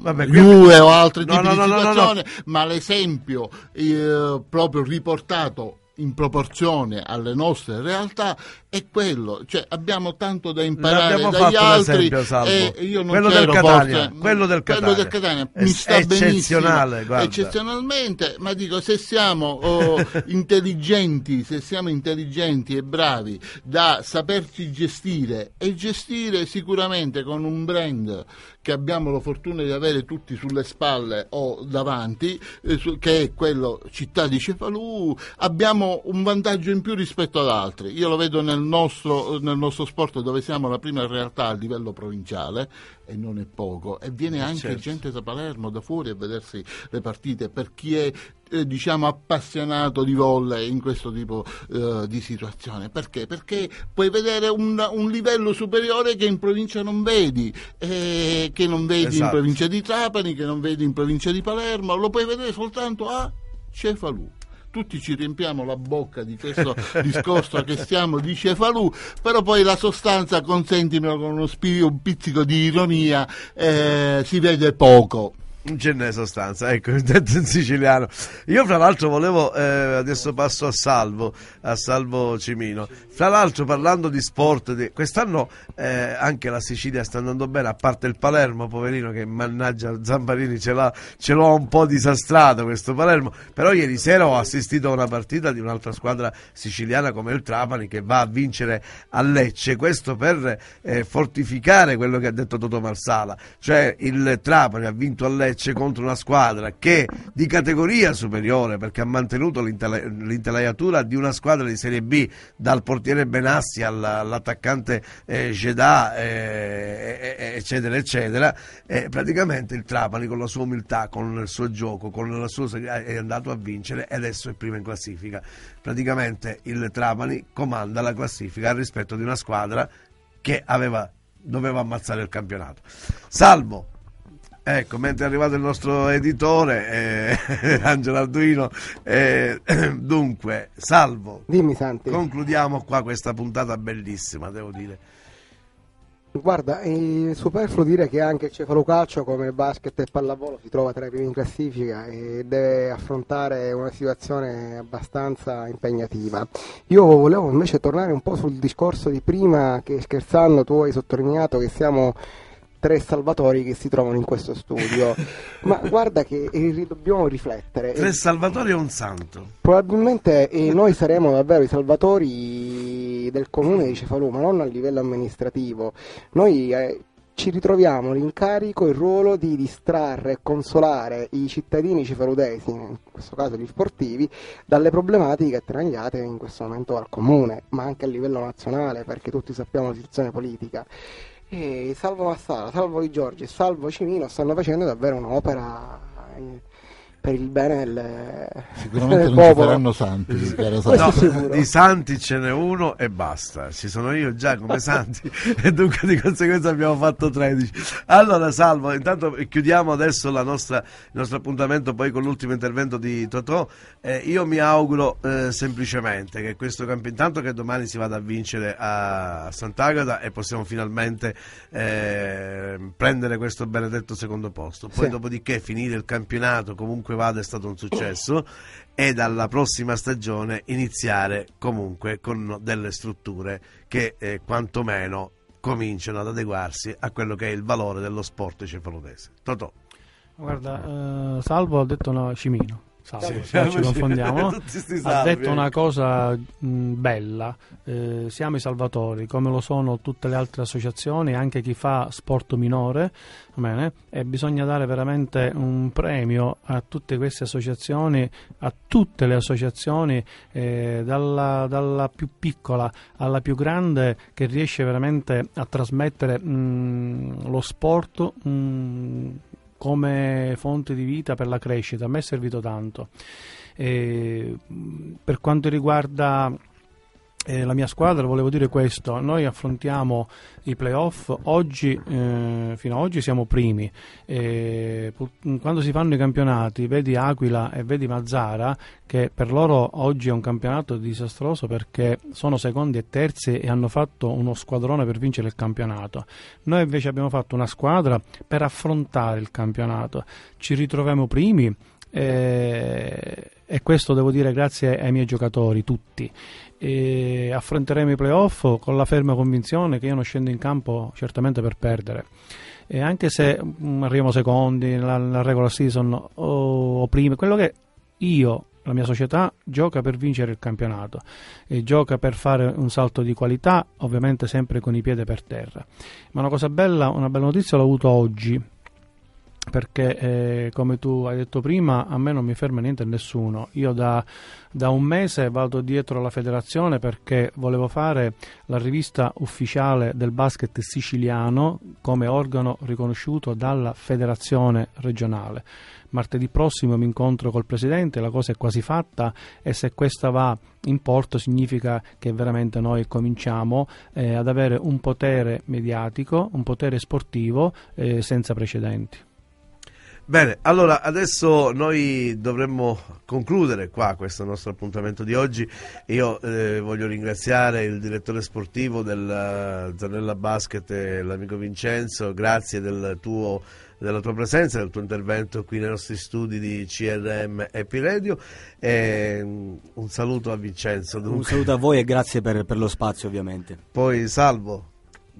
Vabbè, o altri No, tipi no, di no. situazioni ma l'esempio eh, proprio riportato in proporzione alle nostre realtà è quello, cioè abbiamo tanto da imparare dagli altri l'esempio, Salvo. e io non Quello c'ero del Catania, forse, quello del Catania. Catania È mi sta eccezionale, benissimo guarda. eccezionalmente, ma dico se siamo oh, intelligenti, se siamo intelligenti e bravi da saperci gestire e gestire sicuramente con un brand che abbiamo la fortuna di avere tutti sulle spalle o davanti, eh, su- che è quello città di Cefalù, abbiamo un vantaggio in più rispetto ad altri. Io lo vedo nel nostro, nel nostro sport dove siamo la prima realtà a livello provinciale e non è poco e viene anche certo. gente da Palermo da fuori a vedersi le partite per chi è eh, diciamo appassionato di volley in questo tipo eh, di situazione perché? perché puoi vedere un, un livello superiore che in provincia non vedi eh, che non vedi in Esatto. provincia di Trapani che non vedi in provincia di Palermo lo puoi vedere soltanto a Cefalù tutti ci riempiamo la bocca di questo discorso che stiamo di Cefalù, però poi la sostanza, consentimelo con uno spirito, un pizzico di ironia, eh, si vede poco. Non ce n'è sostanza, ecco, detto in siciliano. Io fra l'altro volevo, eh, adesso passo a Salvo, a Salvo Cimino. Fra l'altro parlando di sport, quest'anno eh, anche la Sicilia sta andando bene, a parte il Palermo, poverino che mannaggia Zamparini ce l'ha, ce l'ha un po' disastrato questo Palermo, però ieri sera ho assistito a una partita di un'altra squadra siciliana come il Trapani che va a vincere a Lecce, questo per eh, fortificare quello che ha detto Toto Marsala, cioè il Trapani ha vinto a Lecce contro una squadra che di categoria superiore perché ha mantenuto l'intelaiatura di una squadra di Serie B dal portiere Benassi all- all'attaccante eh, Jeddah eh, eh, eccetera eccetera e praticamente il Trapani con la sua umiltà con il suo gioco con la sua è andato a vincere e adesso è primo in classifica. Praticamente il Trapani comanda la classifica rispetto di una squadra che aveva, doveva ammazzare il campionato. Salvo Ecco, mentre è arrivato il nostro editore, eh, Angelo Arduino, eh, dunque, salvo, Dimmi Santi. concludiamo qua questa puntata bellissima, devo dire. Guarda, è superfluo dire che anche il cefalocalcio come basket e pallavolo si trova tra i primi in classifica e deve affrontare una situazione abbastanza impegnativa. Io volevo invece tornare un po' sul discorso di prima che scherzando tu hai sottolineato che siamo tre salvatori che si trovano in questo studio, ma guarda che eh, dobbiamo riflettere. Tre Salvatori e un santo. Probabilmente eh, noi saremo davvero i salvatori del comune di Cefalù, ma non a livello amministrativo. Noi eh, ci ritroviamo l'incarico, il ruolo di distrarre e consolare i cittadini cefaludesi, in questo caso gli sportivi, dalle problematiche attanagliate in questo momento al comune, ma anche a livello nazionale, perché tutti sappiamo la situazione politica. E Salvo Massara, Salvo Di Giorgi Salvo Cimino stanno facendo davvero un'opera per il bene del, Sicuramente del non ci popolo. santi, caro Questo Sandro. No, di Santi ce n'è uno e basta. Ci sono io già come Santi e dunque di conseguenza abbiamo fatto 13. Allora, Salvo, intanto chiudiamo adesso la nostra, il nostro appuntamento poi con l'ultimo intervento di Totò. Eh, io mi auguro eh, semplicemente che questo campionato, intanto che domani si vada a vincere a Sant'Agata e possiamo finalmente eh, prendere questo benedetto secondo posto. Poi Sì. dopodiché finire il campionato comunque vada è stato un successo e dalla prossima stagione iniziare comunque con delle strutture che eh, quantomeno cominciano ad adeguarsi a quello che è il valore dello sport cefalonese. Totò. Guarda, eh, Salvo ha detto una Cimino. Salvo, Sì, se ci confondiamo. Sti ha detto una ecco. cosa mh, bella, eh, siamo i salvatori come lo sono tutte le altre associazioni, anche chi fa sport minore, bene? e bisogna dare veramente un premio a tutte queste associazioni, a tutte le associazioni, eh, dalla, dalla più piccola alla più grande che riesce veramente a trasmettere mh, lo sport. mh, come fonte di vita per la crescita, a me è servito tanto. E, per quanto riguarda eh, la mia squadra, volevo dire questo: noi affrontiamo i playoff oggi, eh, fino ad oggi siamo primi. E, pu- quando si fanno i campionati, vedi Aquila e vedi Mazzara, che per loro oggi è un campionato disastroso perché sono secondi e terzi e hanno fatto uno squadrone per vincere il campionato. Noi invece abbiamo fatto una squadra per affrontare il campionato. Ci ritroviamo primi. eh, e questo devo dire grazie ai miei giocatori, tutti. E affronteremo i playoff con la ferma convinzione che io non scendo in campo certamente per perdere. E anche se mm, arriviamo secondi nella, nella regular season o, o prima, quello che io, la mia società, gioca per vincere il campionato e gioca per fare un salto di qualità, ovviamente sempre con i piedi per terra. Ma una cosa bella, una bella notizia l'ho avuto oggi perché eh, come tu hai detto prima a me non mi ferma niente nessuno. Io da, da un mese vado dietro la federazione perché volevo fare la rivista ufficiale del basket siciliano come organo riconosciuto dalla federazione regionale. Martedì prossimo mi incontro col presidente la cosa è quasi fatta e se questa va in porto significa che veramente noi cominciamo eh, ad avere un potere mediatico un potere sportivo eh, senza precedenti Bene, allora adesso noi dovremmo concludere qua questo nostro appuntamento di oggi. Io eh, voglio ringraziare il direttore sportivo del eh, Zanella Basket, eh, l'amico Vincenzo, grazie del tuo, della tua presenza, del tuo intervento qui nei nostri studi di CRM e P-Radio. E, mm, un saluto a Vincenzo. Un Dunque. saluto a voi e grazie per, per lo spazio ovviamente. Poi Salvo,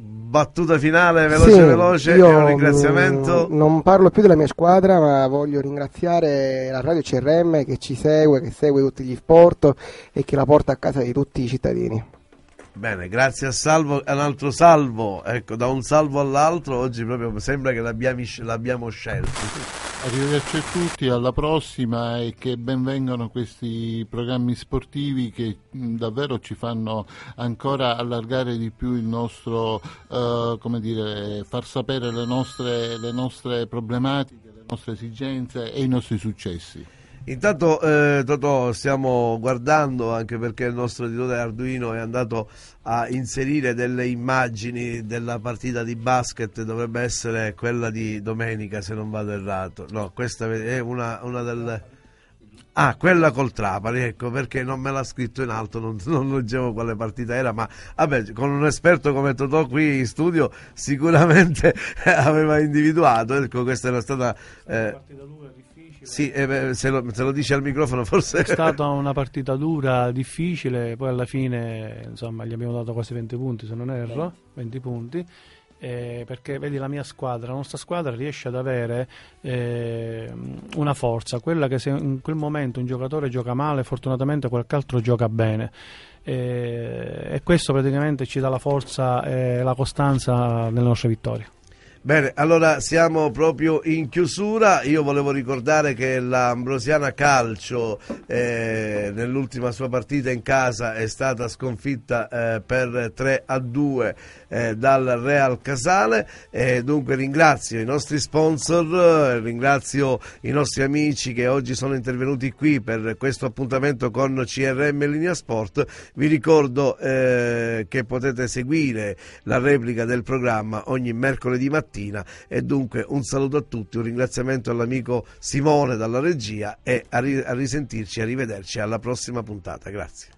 battuta finale veloce Sì, veloce io, un ringraziamento. mm, Non parlo più della mia squadra, ma voglio ringraziare la radio CRM che ci segue, che segue tutti gli sport e che la porta a casa di tutti i cittadini. Bene, grazie a Salvo, un altro Salvo, ecco, da un salvo all'altro, oggi proprio sembra che l'abbiamo, l'abbiamo scelto. Arrivederci a tutti, alla prossima e che benvengano questi programmi sportivi che davvero ci fanno ancora allargare di più il nostro, eh, come dire, far sapere le nostre, le nostre problematiche, le nostre esigenze e i nostri successi. Intanto eh, Totò stiamo guardando anche perché il nostro editore Arduino è andato a inserire delle immagini della partita di basket, dovrebbe essere quella di domenica se non vado errato. No, questa è una, una delle... Ah, quella col Trapani, ecco perché non me l'ha scritto in alto, non, non leggevo quale partita era, ma vabbè, con un esperto come Totò qui in studio sicuramente aveva individuato, ecco questa era stata... eh, sì, eh, beh, se, lo, se lo dici al microfono forse... È stata una partita dura, difficile, poi alla fine insomma, gli abbiamo dato quasi 20 punti se non erro, 20 punti. eh, perché vedi la mia squadra, la nostra squadra riesce ad avere eh, una forza, quella che se in quel momento un giocatore gioca male, fortunatamente qualche altro gioca bene. Eh, e questo praticamente ci dà la forza e la costanza nelle nostre vittorie. Bene, allora siamo proprio in chiusura. Io volevo ricordare che l'Ambrosiana Calcio eh, nell'ultima sua partita in casa è stata sconfitta eh, per 3 a 2 eh, dal Real Casale. dunque ringrazio i nostri sponsor, ringrazio i nostri amici che oggi sono intervenuti qui per questo appuntamento con CRM Linea Sport. Vi ricordo eh, che potete seguire la replica del programma ogni mercoledì mattina e dunque un saluto a tutti, un ringraziamento all'amico Simone dalla regia e a, ri- a risentirci, a rivederci alla prossima puntata. Grazie.